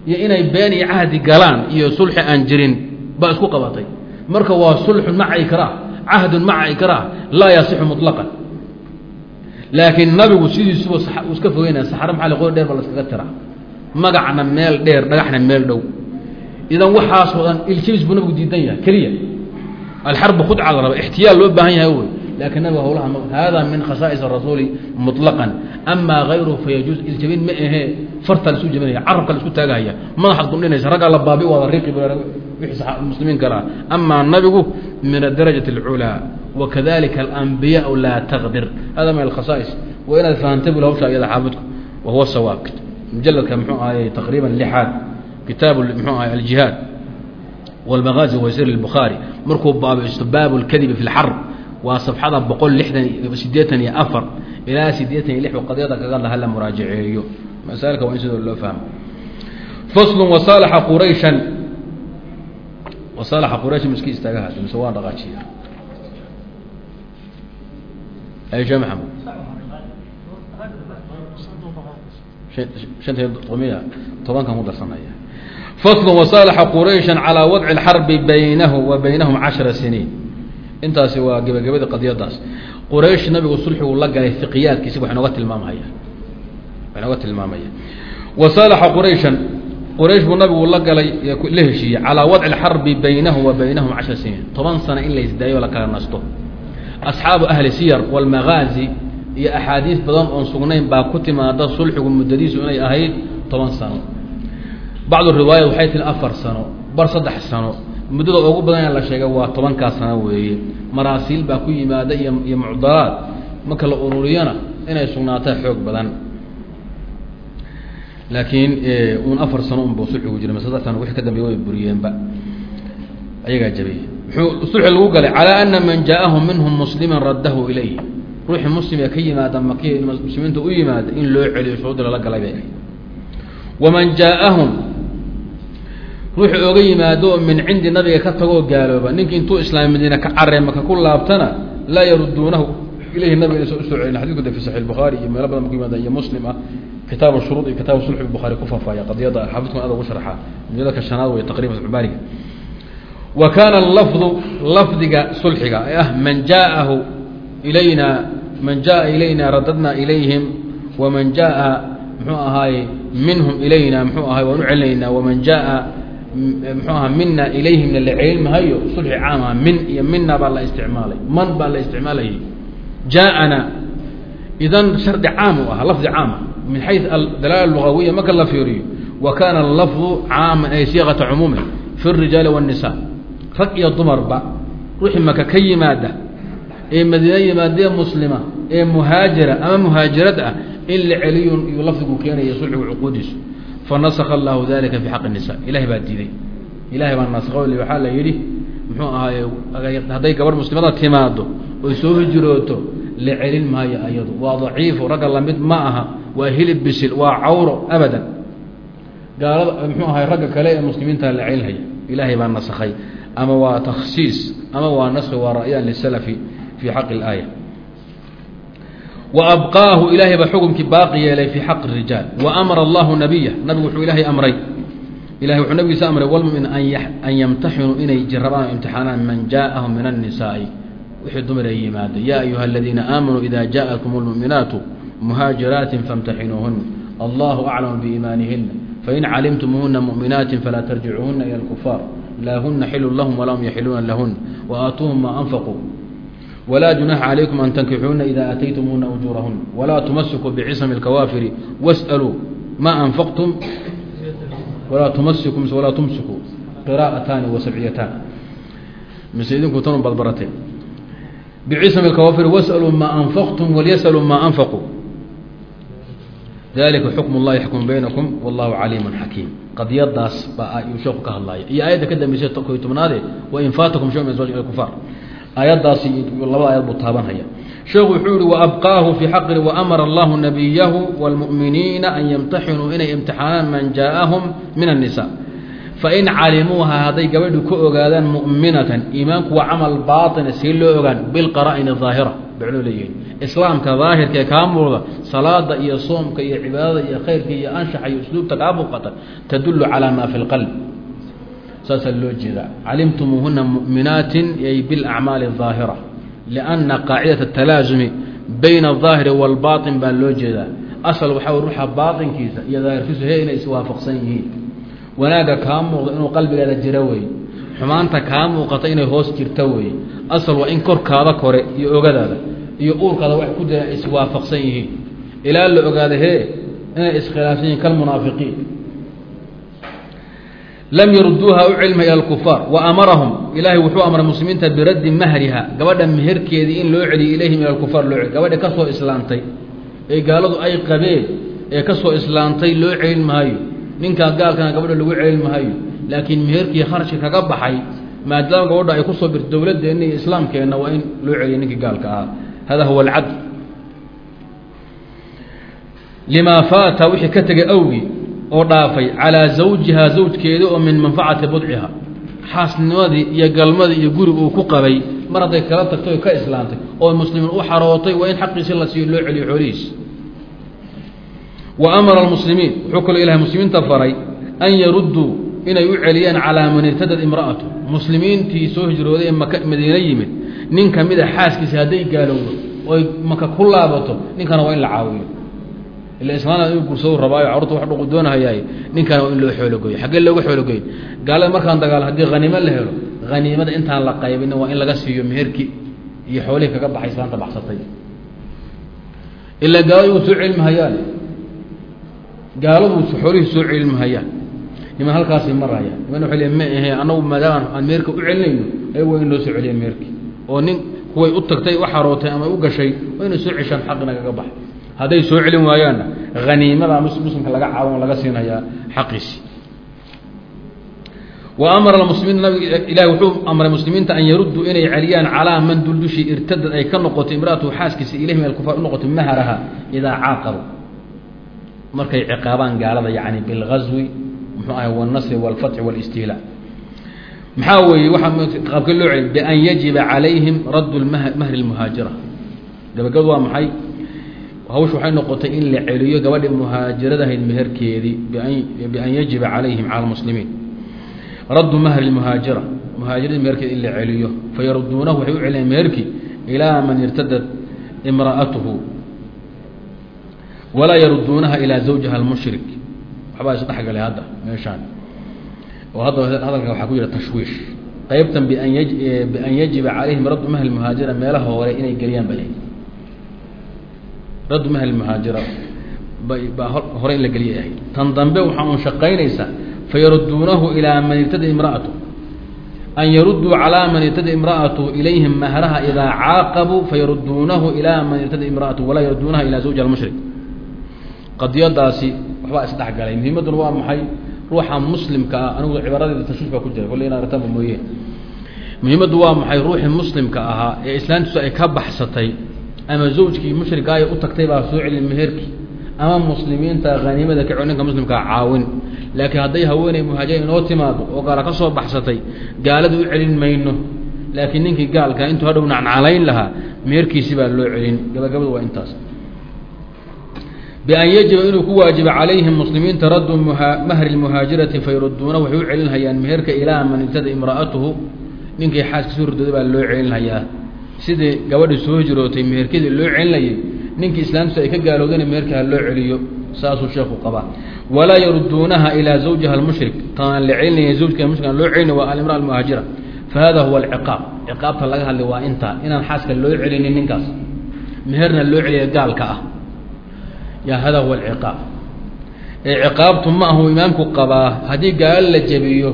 Iyo inay been iyo cahdi galaan iyo sulxi aan jirin baa isku qabatay. Marka waa sulxun maca ikraah cahdun maca ikraah laa yasixu muطlaqan laakiin nabigu sidiisuba iska fogeynaya saxaro maxaa qori dheer ba la iskaga tira magacna meel dheer dhagaxna meel dhow. Idan waxaasoo dhan iljabis buu nabigu diidan yahay keliya. Alxarbu khudca la raba ixtiyaal loo baahan yahay wey laakiin nabiga hawlaha hada min khasaa'is rasuuli muطlaqan amaa hayruhu fayajuuz iljabin ma ahee farta laisu jabinaya carabka la isku taagahaya madaxaad gundhinaysa raggaa la baabi waada riiqi wixii muslimiin kalaa amaa nabigu min adarajaة اlculaa wakadalika alanbiyaءu laa taqdir hada min alkhasaa'is waa inaad fahamtay bul hawsha iyada xaafidku wa huwa sawaab mujaladka muxuu ahayey taqriiban lixaad kitaab mxuu ahay aljihaad wاlmagaazi wasir الbukhaari markuu baabisto baabu اlkadibi fi اlxarb waa safxada boqol lixdan sideetan iyo afar ilaa sideetan iyo lix qadiyada kaga hadla hala muraajaceeyo masaalka waa in sidoo loo fahmo. Faslu wasaalaxa qurayshan. Wasaalaxa quraysh miski istaagahaas mise waa dhaqaajiya. Aysha maxamed. Shanta wasaalaxa qurayshan calaa wadci اlxarbi baynahu wa baynahum cashara siniin intaasi waa gebagabadii qadiyadaas. Quraysh nabigu sulxigu la galay fiqiyaadkiisi wa nooga tilmaamhaya wa inooga tilmaamaya wasaalaxa qurayshan quraysh buu nabigu la galay la heshiiyey calaa wadci اlxarbi baynahu wa baynahum cashara siniin. Toban sano in la isdaayo la kala nasto. Asxaabu ahli siyar wاlmagaazi iyo axaadiis badan oon sugnayn baa ku timaada sulxigu muddadiisu inay ahayd toban sano. Bacdu riwaayat waxay tihi afar sano bar saddex sano muddada ugu badan la sheegay waa tobankaa sano weeye. Maraasiil baa ku yimaada iyo iyo mucdalaad marka la ururiyana inay sugnaataa xoog badan. Laakiin un afar sano unbu sulxigu jira saddex sano wixii ka dambeya way buriyeenba. Ayagaa jabiyey. Muxuu sulxi lagu galay? Calaa ana man jaaءahu minhum muslima raddahu ilayh ruuxii muslim ee ka yimaada makiya muslimiinta u yimaada in loo celiyo shuruudda lala galay bay ahayd. Waman jaaءahum ruuxu oga yimaado oo min cindi nabiga ka tagoo gaalooba. Ninki intuu islaam madiina ka caree maka ku laabtana laa yaruduunahu ilayhi nabiga inaysan u soo celin. Xadidku de fi saxi lbuhaari iyo meelo badan ba iyo muslim ah. Kitaab shuruud iyo kitaabu sulxi buhaari ku faafaaya qadiyada. Xaafidkuna ada ugu sharxaa mujaladka shanaad wey taqriiba baariga wa kaana lafdu lafdiga sulxiga ee ah man jaaahu ilayna man jaaa ilayna radadna ilayhim waman jaaa mxuu ahaaye minhum ilayna mxuu ahay waan u celinaynaa waman jaaa muxuaha mina ilayhimna la celinmahayo sulxi caamha min iyo mina baa la isticmaalay. Man baa la isticmaalayay? Jaaana. Idan shardi caam u ahaa lafdi caama min xayu adalaala lugawiya marka la fiiriyo wa kaana alafdu caaman ay siikata cumuumi fi rijaali wاnisa rag iyo dumarba ruuxii maka ka yimaada ee madiina yimaadee muslima ee muhaajira ama muhaajirad ah in la iyuu lafdigu keenaya sulxigu cuquudiisu fanasakha allahu dalika fi xaqi nisa ilahay baa diiday. Ilahay baa naskha waxaa la yidhi muxuu ahaaye hadday gabarh muslimada timaado oy soo hijrooto la maayo ayadu. Waa daciifo ragga la mid ma aha. Waa hilib bisil waa cawro abadan. Gaalada muxuu ahaay ragga kale ee muslimiinta la celinhaya ilaahay baa naskhay ama waa takhsiis ama waa naskhi waa ra'yaan lisalafi fii xaqi اlaaya wa abqaahu ilaahay baa xukumkii baaqi yeelay fi xaqi الrijaal wa amara allahu nabiya nabigu wuxuu ilaahay amray ilahay wuxuu nabigiisa amray walmumin an yamtaxinuu inay jirabaan o imtixaanaan man jaaءahum min الnisaa'i wixii dumar ay yimaada ya ayuha aladiina aamanuu ida jaءakum اlmuؤminaatu muhaajiraatin faاmtaxinuuhuna allahu aclamu biiimaanihina fain calimtumuhuna muؤminaatin falaa tarjicuuhuna ilى اlkufaar laa huna xilu lahum walaa hum yaxiluuna lahuna waaatuuhum ma anfaquu wlaa junaxa calaykum an tankixuuna ida aataytumuuna ujuurahuna walaa tumasikuu bicismi اlkawaafiri wasأluu ma anfaqtum walaa tumasiku mise walaa tumsiku qira'ataani wa sabciyataan mise idinku tanu baad barateen bicismi اlkawaafiri wasأluu ma anfaqtum walyasaluu ma anfaquu dalika xukm اllahi yaxkum baynakum wallahu caliim xakiim qadiyadaas baa ayuu sheeku ka hadlaya iyo aayadda ka dambeysay koy tobnaade wain faatakum shay min zawji kufaar aayaddaasi labada ayad buu taabanhaya sheekhu wuxuu yihi waabqaahu fii xaqi waamara allahu nabiyahu wاlmu'miniina an yamtaxinuu inay imtixaanaan man jaaءahum min الnisa fain calimuuha hadday gabadhi ku ogaadaan mu'minatan iimaanku waa camal baaطina see loo ogaan bilqara'in الظaahira bacloo leeyihin islaamka daahirka ee kaa muuqda salaada iyo soomka iyo cibaadada iyo khayrka iyo anshaxa iyo usluubta kaa muuqata tadulu calى ma fi اlqalb saasaa loo jeedaa calimtumuuhuna muؤminaatin ay biاlacmaali الظaahira لأna qaacidaة التalaasumi bayna الظaahiri wاlbaطin baa loo jeedaa asal waxaa ruuxa baaطinkiisa iyo daahirkiisu he inay iswaafaqsan yihiin wanaagga kaa muuqda inuu qalbigaada jiro wey xumaanta kaa muuqata inay hoos jirto wey asal waa in korkaada kore iyo ogadaada iyo uurkaada wax ku jira iswaafaqsan yihiin ilaa la ogaada hee inay iskhilaafsan yihiin kalmunaafiqiin lam yaruduuha u cilma ila اkufaar waamarahum ilaahay wuxuu amray muslimiinta biraddi mahriha gabadha meherkeedii in loo celiyo ilayhim ila kufaar loo gabadha ka soo islaantay ee gaaladu ay qabeen ee ka soo islaantay loo celin maayo ninkaa gaalkana gabadha lagu celin maayo laakiin meherkii kharshi kaga baxay maadaama gabadha ay ku soo birto dowladeenna iyo islaamkeenna waa in loo celiyo ninkii gaalka ahaa. Hada huwa alcadl limaa faata wixii ka tegay awgii oo dhaafay calaa zawjihaa zawjkeeda oo min manfacati budciha xaasnimadii iyo galmadii iyo guri uu ku qabay mar hadday kala tagtay oo ka islaantay oo muslimiin u xarootay waa in xaqiisi la siiyo loo celiyo xoolihiis. Wa amara almuslimiin wuxuu kaloo ilahay muslimiinta faray an yarudduu inay u celiyaan calaa man irtadad imra'atu. Muslimiintii soo hijrooday ee maka madiine yimid nin ka mida xaaskiisa hadday gaalowdo oy maka ku laabato ninkana waa in la caawiyo ila islaana inuu gursado rabaayo carurta wax dhuqu doonahayaay ninkana waa in loo xoologoyo xaggee looga xoologoy gaalada markaan dagaal haddii haniimo la helo haniimada intaan la qaybinin waa in laga siiyo meherki iyo xoolihii kaga baxay islaanta baxsatay ilaa gaaladu soo celmahayaan gaaladu xoolihii soo celmahayaan niman halkaasay marayaan niman waa ma ahe anagu maadaama aan meherka u celinayno. Ay waa in loo soo celiya meherki oo nin kuway u tagtay u xarootay ama u gashay waa inay soo ceshaan xaqina kaga baxa hadday soo celin waayaanna haniimada muslimka laga caawan laga siinayaa xaqiisi. Wa amara almuslimiina nabiga ilahi wuxuu amray muslimiinta an yarudduu inay celiyaan calaa man dul irtadad ay ka noqotay imraatuhu xaaskiisa ilayhim alkufaar u noqotay maharaha idaa caaqabu. Markay ciqaabaan gaalada yani bilgazwi muxuu ahay walnasri walfatxi walistiilaa maxaa weeye waaa qaabkee loo celiy bian yajiba calayhim raddu mahri lmuhaajira gabagabad waa maxay? Hawsh waxay noqotay in la celiyo gabadhi muhaajiradahayd meherkeedii bian yajiba calayhim cala muslimiin raddu mahri muhaajira muhaajirada meherkeedi in la celiyo fayaruduunahu waxay u celiyaan meherkii ilaa man irtadat imra'atuhu. Walaa yaruduunaha ilaa zawjiha almushrik. Waxbaa isdhexgalay hadda meeshaan. Oo hadda hadalka waxaa ku jira tashwiish. Qeybtan bian ya bian yajiba calayhim raddu mahri muhaajira meelaha hore inay geliyaan ba raddu mahli muhaajira. Hore in la geliya ahayd tan dambe waxaa un shaqaynaysaa fayaruduunahu ilaa man irtada imra'atu. An yaruduu calaa man irtada imra'atu ilayhim mahraha idaa caaqabuu fayaruduunahu ilaa man irtada imra'atu walaa yaruduunaha ilaa zawjiha almushrik. Qadiyadaasi waxbaa isdhexgalay muhiimadduna waa maxay? Ruuxa muslimka ah anigu cibaaradeeda tashuush ku jira. Kolle aragtaanba mooye. Muhiimaddu waa maxay? Ruuxii muslimka ahaa ee islaantiisu ay ka baxsatay ama zawjkii mushrika ay u tagtay baa soo celin meherkii ama muslimiinta haniimada ka ninka muslimkaa caawin. Laakiin hadday haweeney muhaajira inoo timaado oo gaala ka soo baxsatay gaalada u celin mayno. Laakiin ninkii gaalka intuu hadhow nacnaclayn lahaa meherkiisi baa loo celin. Gabagabadu waa intaas. Bian yajiba inuu ku waajiba calayhim muslimiinta raddu mahri muhaajirati fayruduuna waxay u celinhayaan meherka ilaa man irtada imra'atuhu. Ninkii xaaska soo ridooday baa loo celinhayaa sidii gabadhi soo jirootay meherkadii loo celinayay ninkii islaamtiisu ay ka gaalowdana meherka ha loo celiyo saasuu sheekhu qabaa. Walaa yaruduunaha ilaa zawjiha almushrik. Taaan la celinaya zawjka mushrikan loo celina waa alimra almuhaajira. Fa hada huwa alciqaab. Ciqaabta laga hadlay waa intaa inaan xaaska loo celinin ninkaas. Meherna loo celiya gaalka ah. Ya hada huwa alciqaab. Ee ciqaabtu ma ahu imaamku qabaa haddii gaalo la jebiyo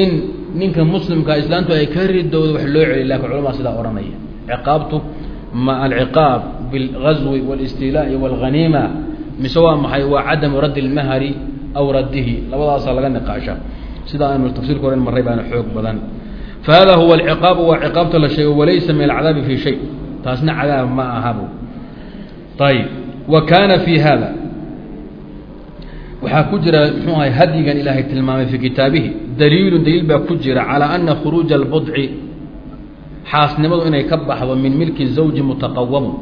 in ninka muslimka islaamtu ay ka ridowdo wax loo celiy lakin culama sidaa odhanaya ciqaabtu ma alciqaab bilgazwi wاlistilaa'i wاlghaniima mise waa maxay waa cadamu raddi اlmahri aw raddihi labadaasaa laga niqaasha sidaa aynu tafsirka horen marray baana xoog badan fahada huwa alciqaabu waa ciqaabta la sheego walaysa min alcadaabi fi shay taasna cadaab ma ahabu ayb wa kaana fi hada waxaa ku jira mxuu ahay hadyigan ilaahay tilmaamay fii kitaabihi daliilu daliil baa ku jira calaa ana khuruuja albudci xaasnimadu inay ka baxdo min milki zawji mutaqawamun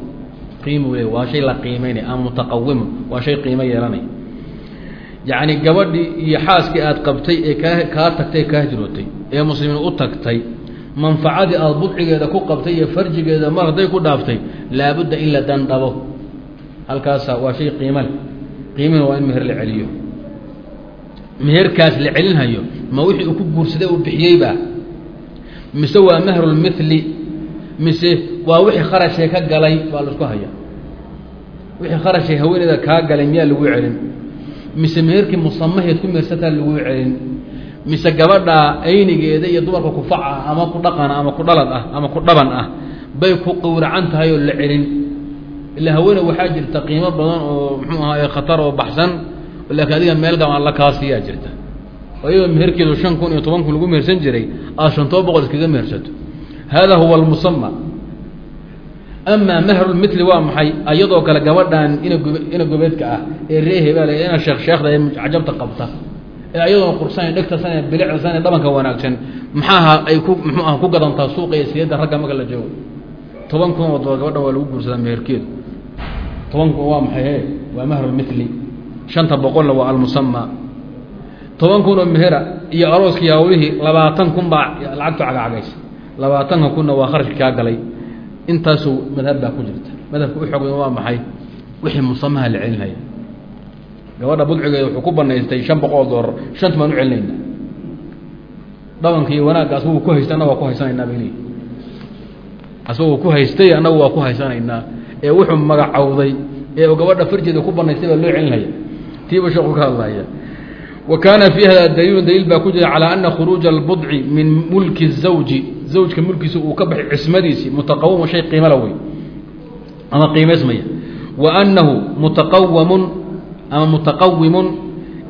qiimu le waa shay la qiimeynay ama mutaqawimun waa shay qiimo yeelanay. Yacni gabadhii iyo xaaskii aad qabtay ee kaa kaa tagtay kaa hijrootay ee muslimiin u tagtay manfacadii aada budcigeeda ku qabtay iyo farjigeeda mar hadday ku dhaaftay laabudda in la dandhabo halkaasa waa shay qiimo leh. Qiimihina waa in meher la celiyo. Meherkaas la celinhayo ma wixii uu ku guursaday uu bixiyeyba? Mise waa mahrulmithli mise waa wixii kharashee ka galay? Baa la isku haya wixii kharashee haweeneyda kaa galay miyaa lagu celin? Mise meherkii musamaheed ku mehersataa lagu celin? Mise gabadhaa aynigeeda iyo dumarka kufaca ama ku dhaqana ama ku dhalad ah ama ku dhaban ah bay ku qawracan tahay oo la celin? Ila haweene waxaa jirta qiimo badan oo muxuu ahaay khatar oo baxsan laakiin adiga meel gam alla kaasiyaa jirta oo iyadoo meherkeedu shan kun iyo toban kun lagu mehersan jiray aad shan toba boqol iskaga mehersato. Hada huwa almusama amaa mahrulmithli waa maxay? Ayadoo kale gabadhan ina ina gobeedka ah ee ree hebaale ina sheekh sheekhda ee cajabta qabta. Ee ayadoona qursane dhegtasane bilicdasane dhabanka wanaagsan maxaaha ay ku muxuu aha ku gadantaa suuqa iyo siyadda ragga marka la joogo? Toban kun oo dolar gabadhan waa lagu guursadaa meherkeedu. Toban kun waa maxay? He waa mahrulmithli shanta boqolna waa almusama toban kun oo mehera iyo arooskii hawlihii labaatan kun baa lacagtu cagacagaysa labaatanka kunna waa kharashki kaa galay. Intaasoo madhab baa ku jirta. Madhabka u xoogdan waa maxay? Wixii musamaha la celinhaya gabadha budcigeeda wuxuu ku banaystay shan boqol doolar shanta baan u celinayna dhabanka iyo wanaagga asaguu ku haysta annaga waa ku haysanaynaa bay leeyihi asagoo ku haystay annagu waa ku haysanaynaa. Ee wuxuu magacowday ee gabadha farjeeda ku banaystay baa loo celinhaya tiiba sheeku ka hadlaya wa kaana fi hada daliilu daliil baa ku jira calaa ana khuruuja albudci min mulki zawji zawjka mulkiisa uu ka baxay cismadiisii mutaqawama shay qiimala wey ama qiimaysmaya wa annahu mutaqawamun ama mutaqawimun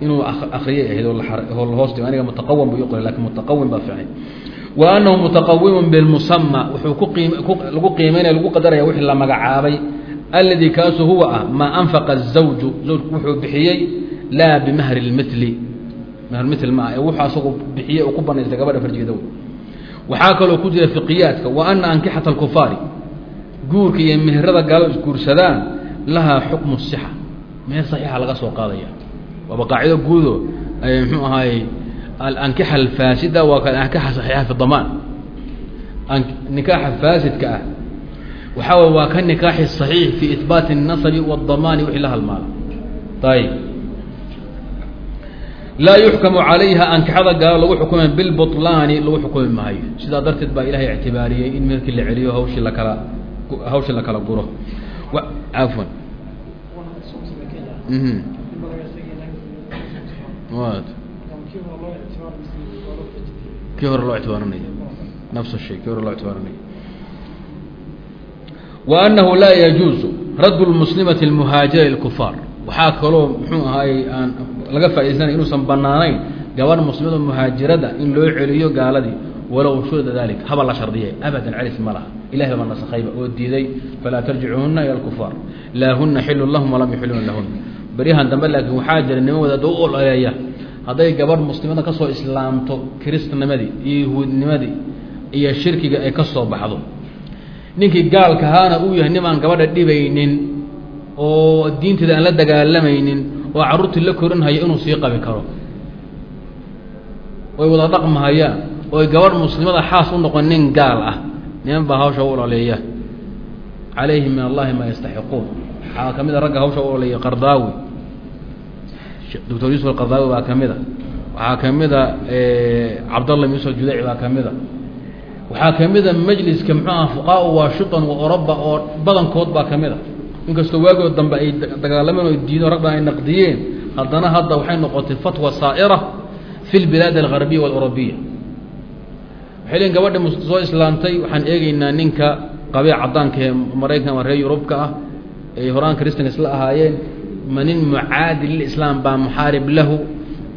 inuu akriyay ahayd dhigo aniga mutaqawam buu iqori laakiin mutaqawim baa fiicnay wa annahu mutaqawimun bilmusama wuxuu ku qiim lagu qiimeynaya lagu qadaraya wixii la magacaabay alladii kaasu huwa ah maa anfaqa الزawju zawjku wuxuu bixiyey laa bimahri اlmithli mehermitl maaha ee wuxuu asagu bixiye oo ku banaystay gabadha farjigeeda waxaa kaloo ku jira fiqiyaadka wa ana ankixata alkufaari guurka iyo meherada gaalo isguursadaan lahaa xukmu sixa meher saxiixa laga soo qaadaya waaba qaacido guudo mxuu ahaayey alankixa alfaasida waa ka ankixa saxiixa fi damaan nikaaxa faasidka ah waxaa way waa ka nikaaxi saxiix fi ihbaati الnasabi wاdamaani wixii la halmaala ayib laa yuxkamu calayha ankixada gaalo lagu xukuma bilbuطlaani lagu xukumi maayo sidaa darteed baa ilahay ictibaariyey in meherkii la celiyo hawshii lakala hawshii la kala guro cafwan kii hore loo ictibaarinaya nafs shay kii hore loo ictibaarinaya wa anahu laa yajuuzu radd lmuslimati اlmuhaajira lkufaar waxaa kaloo muxuu ahaayey aan laga faaidaysanaya inuusan banaanayn gabadh muslimada muhaajirada in loo celiyo gaaladii walow shurida dalik haba la shardiyay. Abadan celis ma laha. Ilahay baba nasakayba oo diiday falaa tarjicuhuna ila lkufaar laa huna xilun lahum walam yuxiluna lahuna beryahan dambe laakiin waxaa jira niman wadaad u ololeeya hadday gabadh muslimada ka islaamto kiristnimadii iyo yahuudnimadii iyo shirkiga ay ka baxdo ninkii gaalkahaana uu yahay nimaan gabadha dhibaynin oo diinteeda aan la dagaalamaynin oo carruurtii la korinhayo inuu sii qabi karo. Oy wada dhaqmahayaan ooy gabadh muslimada xaas u noqon nin gaal ah. Niman baa hawsha u ololeeya. Calayhim min allahi maa yastaxiquun. Waxaa ka mid a ragga hawsha u ololeeya qardaawi. Doctor yuusuf alqardaawi baa ka mid a. Waxaa ka mid a cabdallah yuusuf judayci baa ka mid a waxaa ka mid a majliska muxuu aha fuqaau washington wa oroba oo badankood baa ka mid a. Inkastoo waagood dambe ay dagaalameen oo diido rag badan ay naqdiyeen haddana hadda waxay noqotay fatwa saa'ira fi lbilaad algarbiya walurubiya waxay leeyiin gabadha soo islaamtay waxaan eegeynaa ninka qabee caddaanka ee maraykan ama reer yurubka ah ay horaan christanka isla ahaayeen. Ma nin mucaadi lilislaam baa muxaarib lahu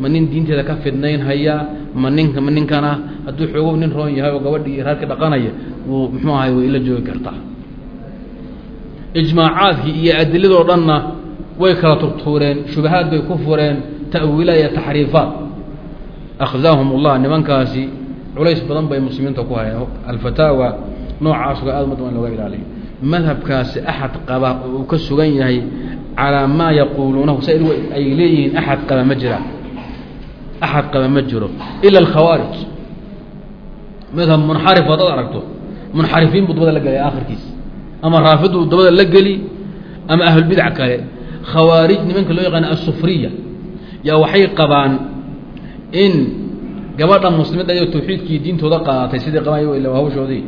ma nin diinteeda ka fidnayn hayaa ma ninka ma ninkan ah hadduu xoogow nin roon yahay oo gabadhii raarka dhaqanaya wuu muxuu ahay way ila joogi kartaa ijmaacaadkii iyo adiladoo dhanna way kala turtuureen shubahaad bay ku fureen ta'wiila iyo taxriifaat akhzaahum ullah nimankaasi culays badan bay muslimiinta ku hayeen. Alfataawa noocaasuga aad umad in looga ilaaliyo. Madhabkaasi axad qaba oo uu ka sugan yahay calaa maa yaquuluunahu sa ay leeyihiin axad qaba ma jiraan axad qaba ma jiro ila alkhawaarij madhab munxarif haddaad aragto munxarifiin buu dabada la gelaya akhirkiisa ama raafiduu dabada la geli ama ahlulbidac kale khawaarij nimanka loo yaqaana asufriya yaa waxay qabaan in gabadha muslimada iyo tawxiidkii diintooda qaadatay sidii qabaan ila hawshoodii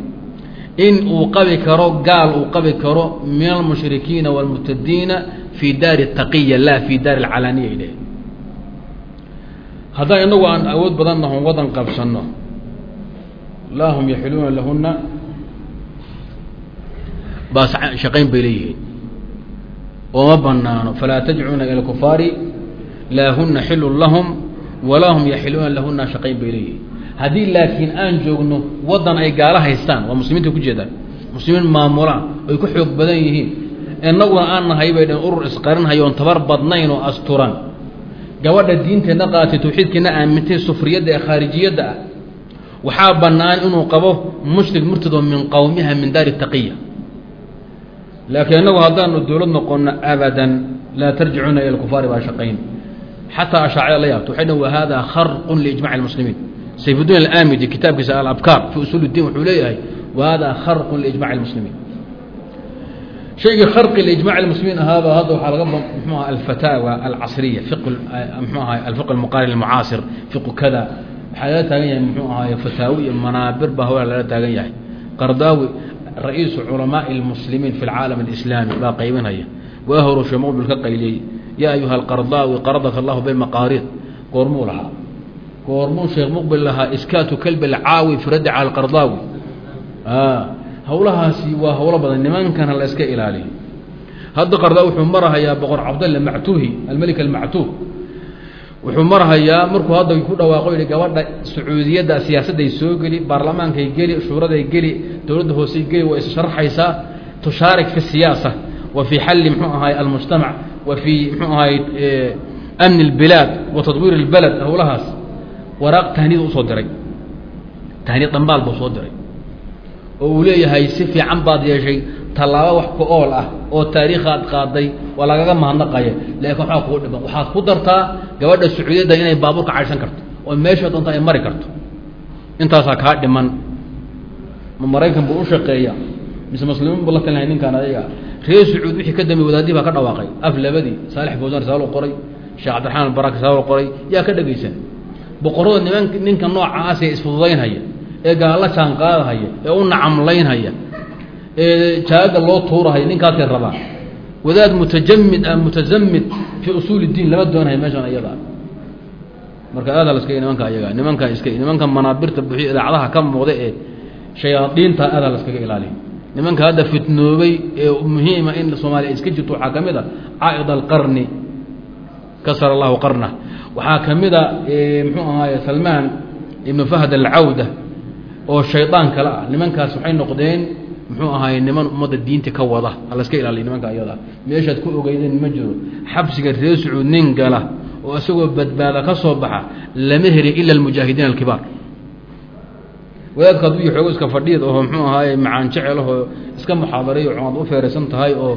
in uu qabi karo gaal uu qabi karo min almushrikiina wاlmurtadiina fi daari taqiya la fi daari alcalaaniya idheh haddaan inagu aan awood badan nahon wadan qabsano laa hum yaxiluuna lahuna baas shaqayn bay leeyihiin. Ooma banaano falaa tajcuuna ila kufaari laa huna xilun lahum walaa hum yaxiluuna lahuna shaqayn bay leeyihiin. Haddii laakiin aan joogno waddan ay gaalo haystaan waa muslimiinta ku jeedaan. Muslimiin maamulaan ay ku xoog badan yihiin. Inaguna aan nahay bay dhn urur isqarinhayo oon tabar badnayn oo asturan gabadha diinteenna qaatay tawxiidkeenna aamintay sufriyadda ee khaarijiyadda ah. Waxaa bannaan inuu qabo mushrik murtadoo min qowmiha min daari taqiya. Laakiin inagu haddaanu dowlad noqono abadan laa tarjicuuna ila kufaari baa shaqayn xataa ashaacida la yaabto waxay dhan wa hada kharqun liijmaci lmuslimiin sayfudin alamidi kitaabkiisa alabkaar fi usuul اdiin wuxuu leeyahay wa hada kharqu liijmaci اlmuslimiin shaygii kharqi liijmaci اlmuslimiin ahaaba hadda waxaa laga mxuu aha alfataawa alcasriya fiq mxuu aha alfiq almuqaarin almucaasir fiqu kada waxaa lala taagan yahay muxuu ahaay fataawi iyo manaabir baa hawla lala taagan yahay qardaawi ra-iisu culamaai اlmuslimiin fi اlcaalam اlislaami baa qaybinaya waahoru shee muqbil ka qayliyey yaa ayuha alqardaawi qaradaka allahu bilmaqaariid goormuu lahaa goormuu sheekh muqbil lahaa iskaatu kalbi alcaawi fi raddi cala alqardaawi hawlahaasi waa hawlo badan nimankana la iska ilaaliyo. Hadda qardaa wuxuu marahayaa boqor cabdalle mactuuhi almelik almactuuh. Wuxuu marahayaa markuu hadda ku dhawaaqo yihi gabadha sacuudiyadda siyaasadday soo geli baarlamaankay geli shuuraday geli dowladda hoosey geli waa issharxaysaa tushaarik fi siyaasa wa fii xalli mxuu ahaay almujtamac wa fii mxuu ahaay amni اlbilaad wa tadwiir اlbalad howlahaas waraaq tahniid u soo diray. Tahniid dhambaal buu soo diray oo uu leeyahay si fiican baad yeeshay tallaabo wax ku ool ah oo taariikhaad qaaday waa lagaga mahadnaqaya laakiin waxaa kuu dhiban waxaad ku dartaa gabadha sacuudiyadda inay baabuurka caydhsan karto oo meesha doonta ay mari karto. Intaasaa kaa dhiman. Ma maraykan buu u shaqeeya mise muslimiin buu la talinahay ninkaan adiga? Reer sacuud wixii ka dambeey wadaadii baa ka dhawaaqay. Af labadii saalix fawsan risaalo qoray sheekh cabdiraxmaan albarak risaalo qoray yaa ka dhegaysan. Boqorrada niman ninka noocaas ee isfududaynhaya ee gaalla jaan qaadahaya ee u nacamlaynhaya ee jaaga loo tuurahaya ninkaasay rabaan. Wadaad mutajamid ah mutazamid fii usuul اdiin lama doonhaya meeshaan iyada marka aada la iska nimanka ayaga nimanka iska nimanka manaabirta buxiyo idaacadaha ka muuqda ee shayaadiinta aada la ilaaliya nimanka hadda fitnoobay ee muhiima in soomaaliya iska jirto waxaa ka mid a caa'id alqarni kasara allahu qarna waxaa ka mid a muxuu ahaaye salmaan ibnu fahd alcawda oo shaydaan kale ah. Nimankaas waxay noqdeen muxuu ahaaye niman ummadda diinta ka wada. Hala iska ilaaliya nimanka ayada. Meeshaad ku ogeydeen ma jiro. Xabsiga reer sacuud nin gala oo isagoo badbaada ka soo baxa lama heli ila almujaahidiin alkibaar. Wadaadka hadduu iyo xoogo iska fadhiid oo muxuu ahaaye macaan jecel oo iska muxaadarayo cumaad u feeraysan tahay oo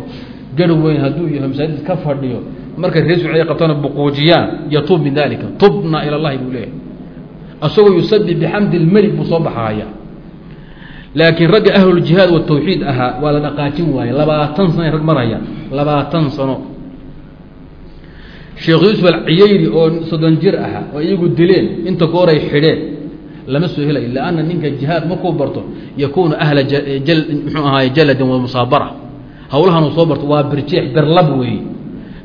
garh weyn hadduu yahay masaajid iska fadhiyo. Markay reer sacuud ay qabtana buquujiyaan yatuub min dalika tubna ila allahi buu leeyahay asagoo yusabi bixamdi lmelik buu soo baxahaya laakiin ragga ahluljihaad watawxiid ahaa waa la dhaqaajin waaye labaatan sano ay rag marayaan labaatan sano. Sheekh yuusuf alciyayri oo soddon jir ahaa oo iyagu dileen inta gooray xidheen lama soo helayo lanna ninka jihaad markuu barto yakuunu ahla muxuu ahaaye jaladin wa musaabara. Hawlahan uu soo barto waa birjeex birlab weeye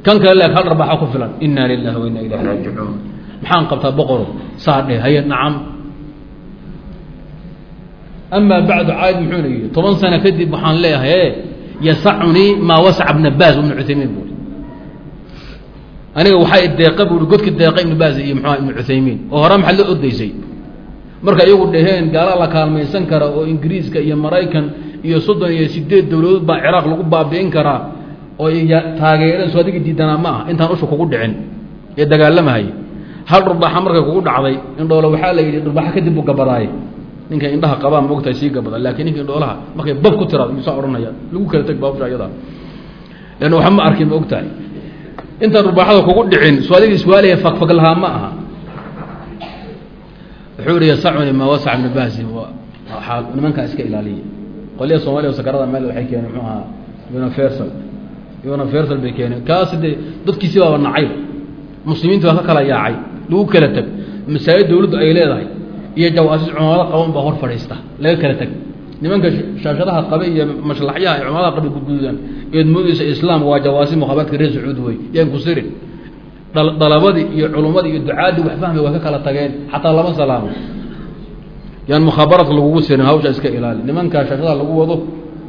kan kale leeg hal rabaaxa ku filan. Inna lilahi wa inna ilayhi raajicuun maxaan qabtaa boqoro saadhe haye nacam. Amaa bacdu caayid muxuuna yidhi toban sano kadib waxaan leeyahay yasacunii maa wasaca bna baas ibnu cuthaymiin buui aniga waxaa deeqa buui godki deeqa ibnu baas iyo mxua ibnu cuthaymiin. Oo hore maxaad la ordaysay? Marka iyagu dhaheen gaala la kaalmaysan kara oo ingiriiska iyo maraykan iyo soddon iyo sideed dowladood baa ciraaq lagu baabi'in karaa oo taageereen soo adigi diidanaa ma ah intaan usha kugu dhicin. Ee dagaalamahaya hal dhurbaxa markay kugu dhacday. Indhoole waxaa la yidhi dhurbaxa kadib buu gabadaaye ninka indhaha qabaa maogtahay sii gabada. Laakiin ninka indhoolaha markay bab ku tiraado yuusaa odhanaya lagu kala teg baabsha ayada leanna waxa ma arkin ma ogtahay. Intaan dhurbaxada kugu dhicin adiga iswaalaya fakfag lahaa ma aha. Wuxuu ihi yasacuni maa wasaca ibnu baasi waxaa nimankaa iska ilaaliya qolyaha soomaliya sakarada meel waxay keeneen muxuu ahaa universal universal bay keeneen. Kaasi dee dadkiisi baaba nacayb. Muslimiinta baa ka kala yaacay lagu kala teg masaajid dawladdu ay leedahay iyo jawaasiis culamada qaban baa hor fadhiista laga kala teg nimanka shaashadaha qabe iyo mashlaxyaha ay culamada qabe gudguudan eed moodeysa islaam waa jawaasi mukhabaadka reer sacuud wey yaan ku sirin dalabadii iyo culummadii iyo ducaadii wax fahmay waa ka kala tageen xataa lama salaamo yaan mukhaabaraadka lagugu sirin hawsha iska ilaali nimanka shaashadaha lagu wado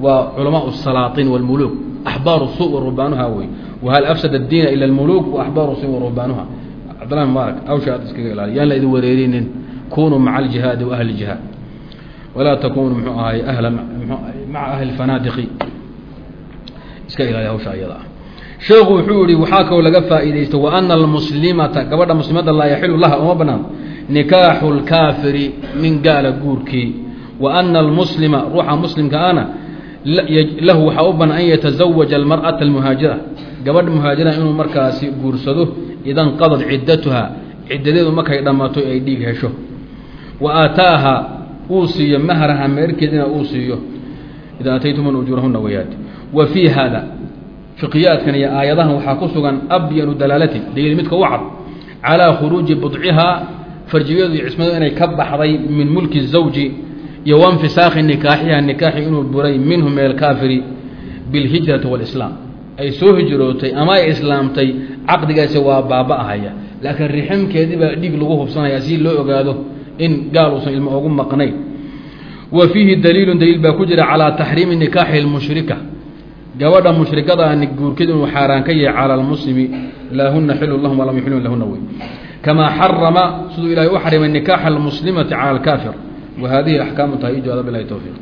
waa culamaa salaaطin wاlmuluuk axbaaru su wa ruhbaanuha wey wahal afsad الdiina ila اlmuluuk waaxbaaru su wa ruhbaanuha cabdillah mubaarak hawsha aad iskaga ilaali. Yaan la idin wareerinin kunuu maca aljihaadi wa ahli اjihaad walaa takunuu mxuu ahay ahla maca ahli fanaadiqi iska ilaali hawsha ayada. Ah sheekhu wuxuu yihi waxaa kaloo laga faa'iidaysto waana almuslimata gabadha muslimada laa yaxilu laha uma banaan. Nikaaxu اlkaafiri min gaala guurkii. Wa ana almuslima ruuxa muslimka ana lahu waxaa u banan an yatazawaja almar'ata almuhaajira. Gabadha muhaajira inuu markaasi guursado ida nqadad ciddatuha ciddadeedu markay dhammaato ay dhiig hesho. Wa aataaha uu siiyo mahraha meerkeedina uu siiyo. Idaa ataytumun ujuurahuna wayaad wa fii hada fiqiyaadkan iyo aayadahan waxaa ku sugan abyanu dalaalati daliil midka u cad calaa khuruuji budcihaa farjigeedu iyo cismadu inay ka baxday min mulki zawji iyo wainfisaakhi nikaaxiha nikaaxi inuu buray minhu min alkaafiri bilhijrati walislaam ay soo hijrootay ama ay islaamtay caqdigaasi waa baaba-ahaya. Laakiin riximkeedii baa dhiig lagu hubsanaya si loo ogaado in gaal uusan ilmo ogu maqnayn wa fiihi daliilun daliil baa ku jira calaa taxriimi nikaaxi lmushrika gabadha mushrikadaani guurkeed inuu xaaraan ka yahay cala almuslimi laa huna xilu lahum walam yuxilun lahuna wey. Kamaa xarama siduu ilahay u xarimay nikaaxa almuslimati cala alkaafir. Wa hadihi axkaamu tahay ijaada bilahi towfiiq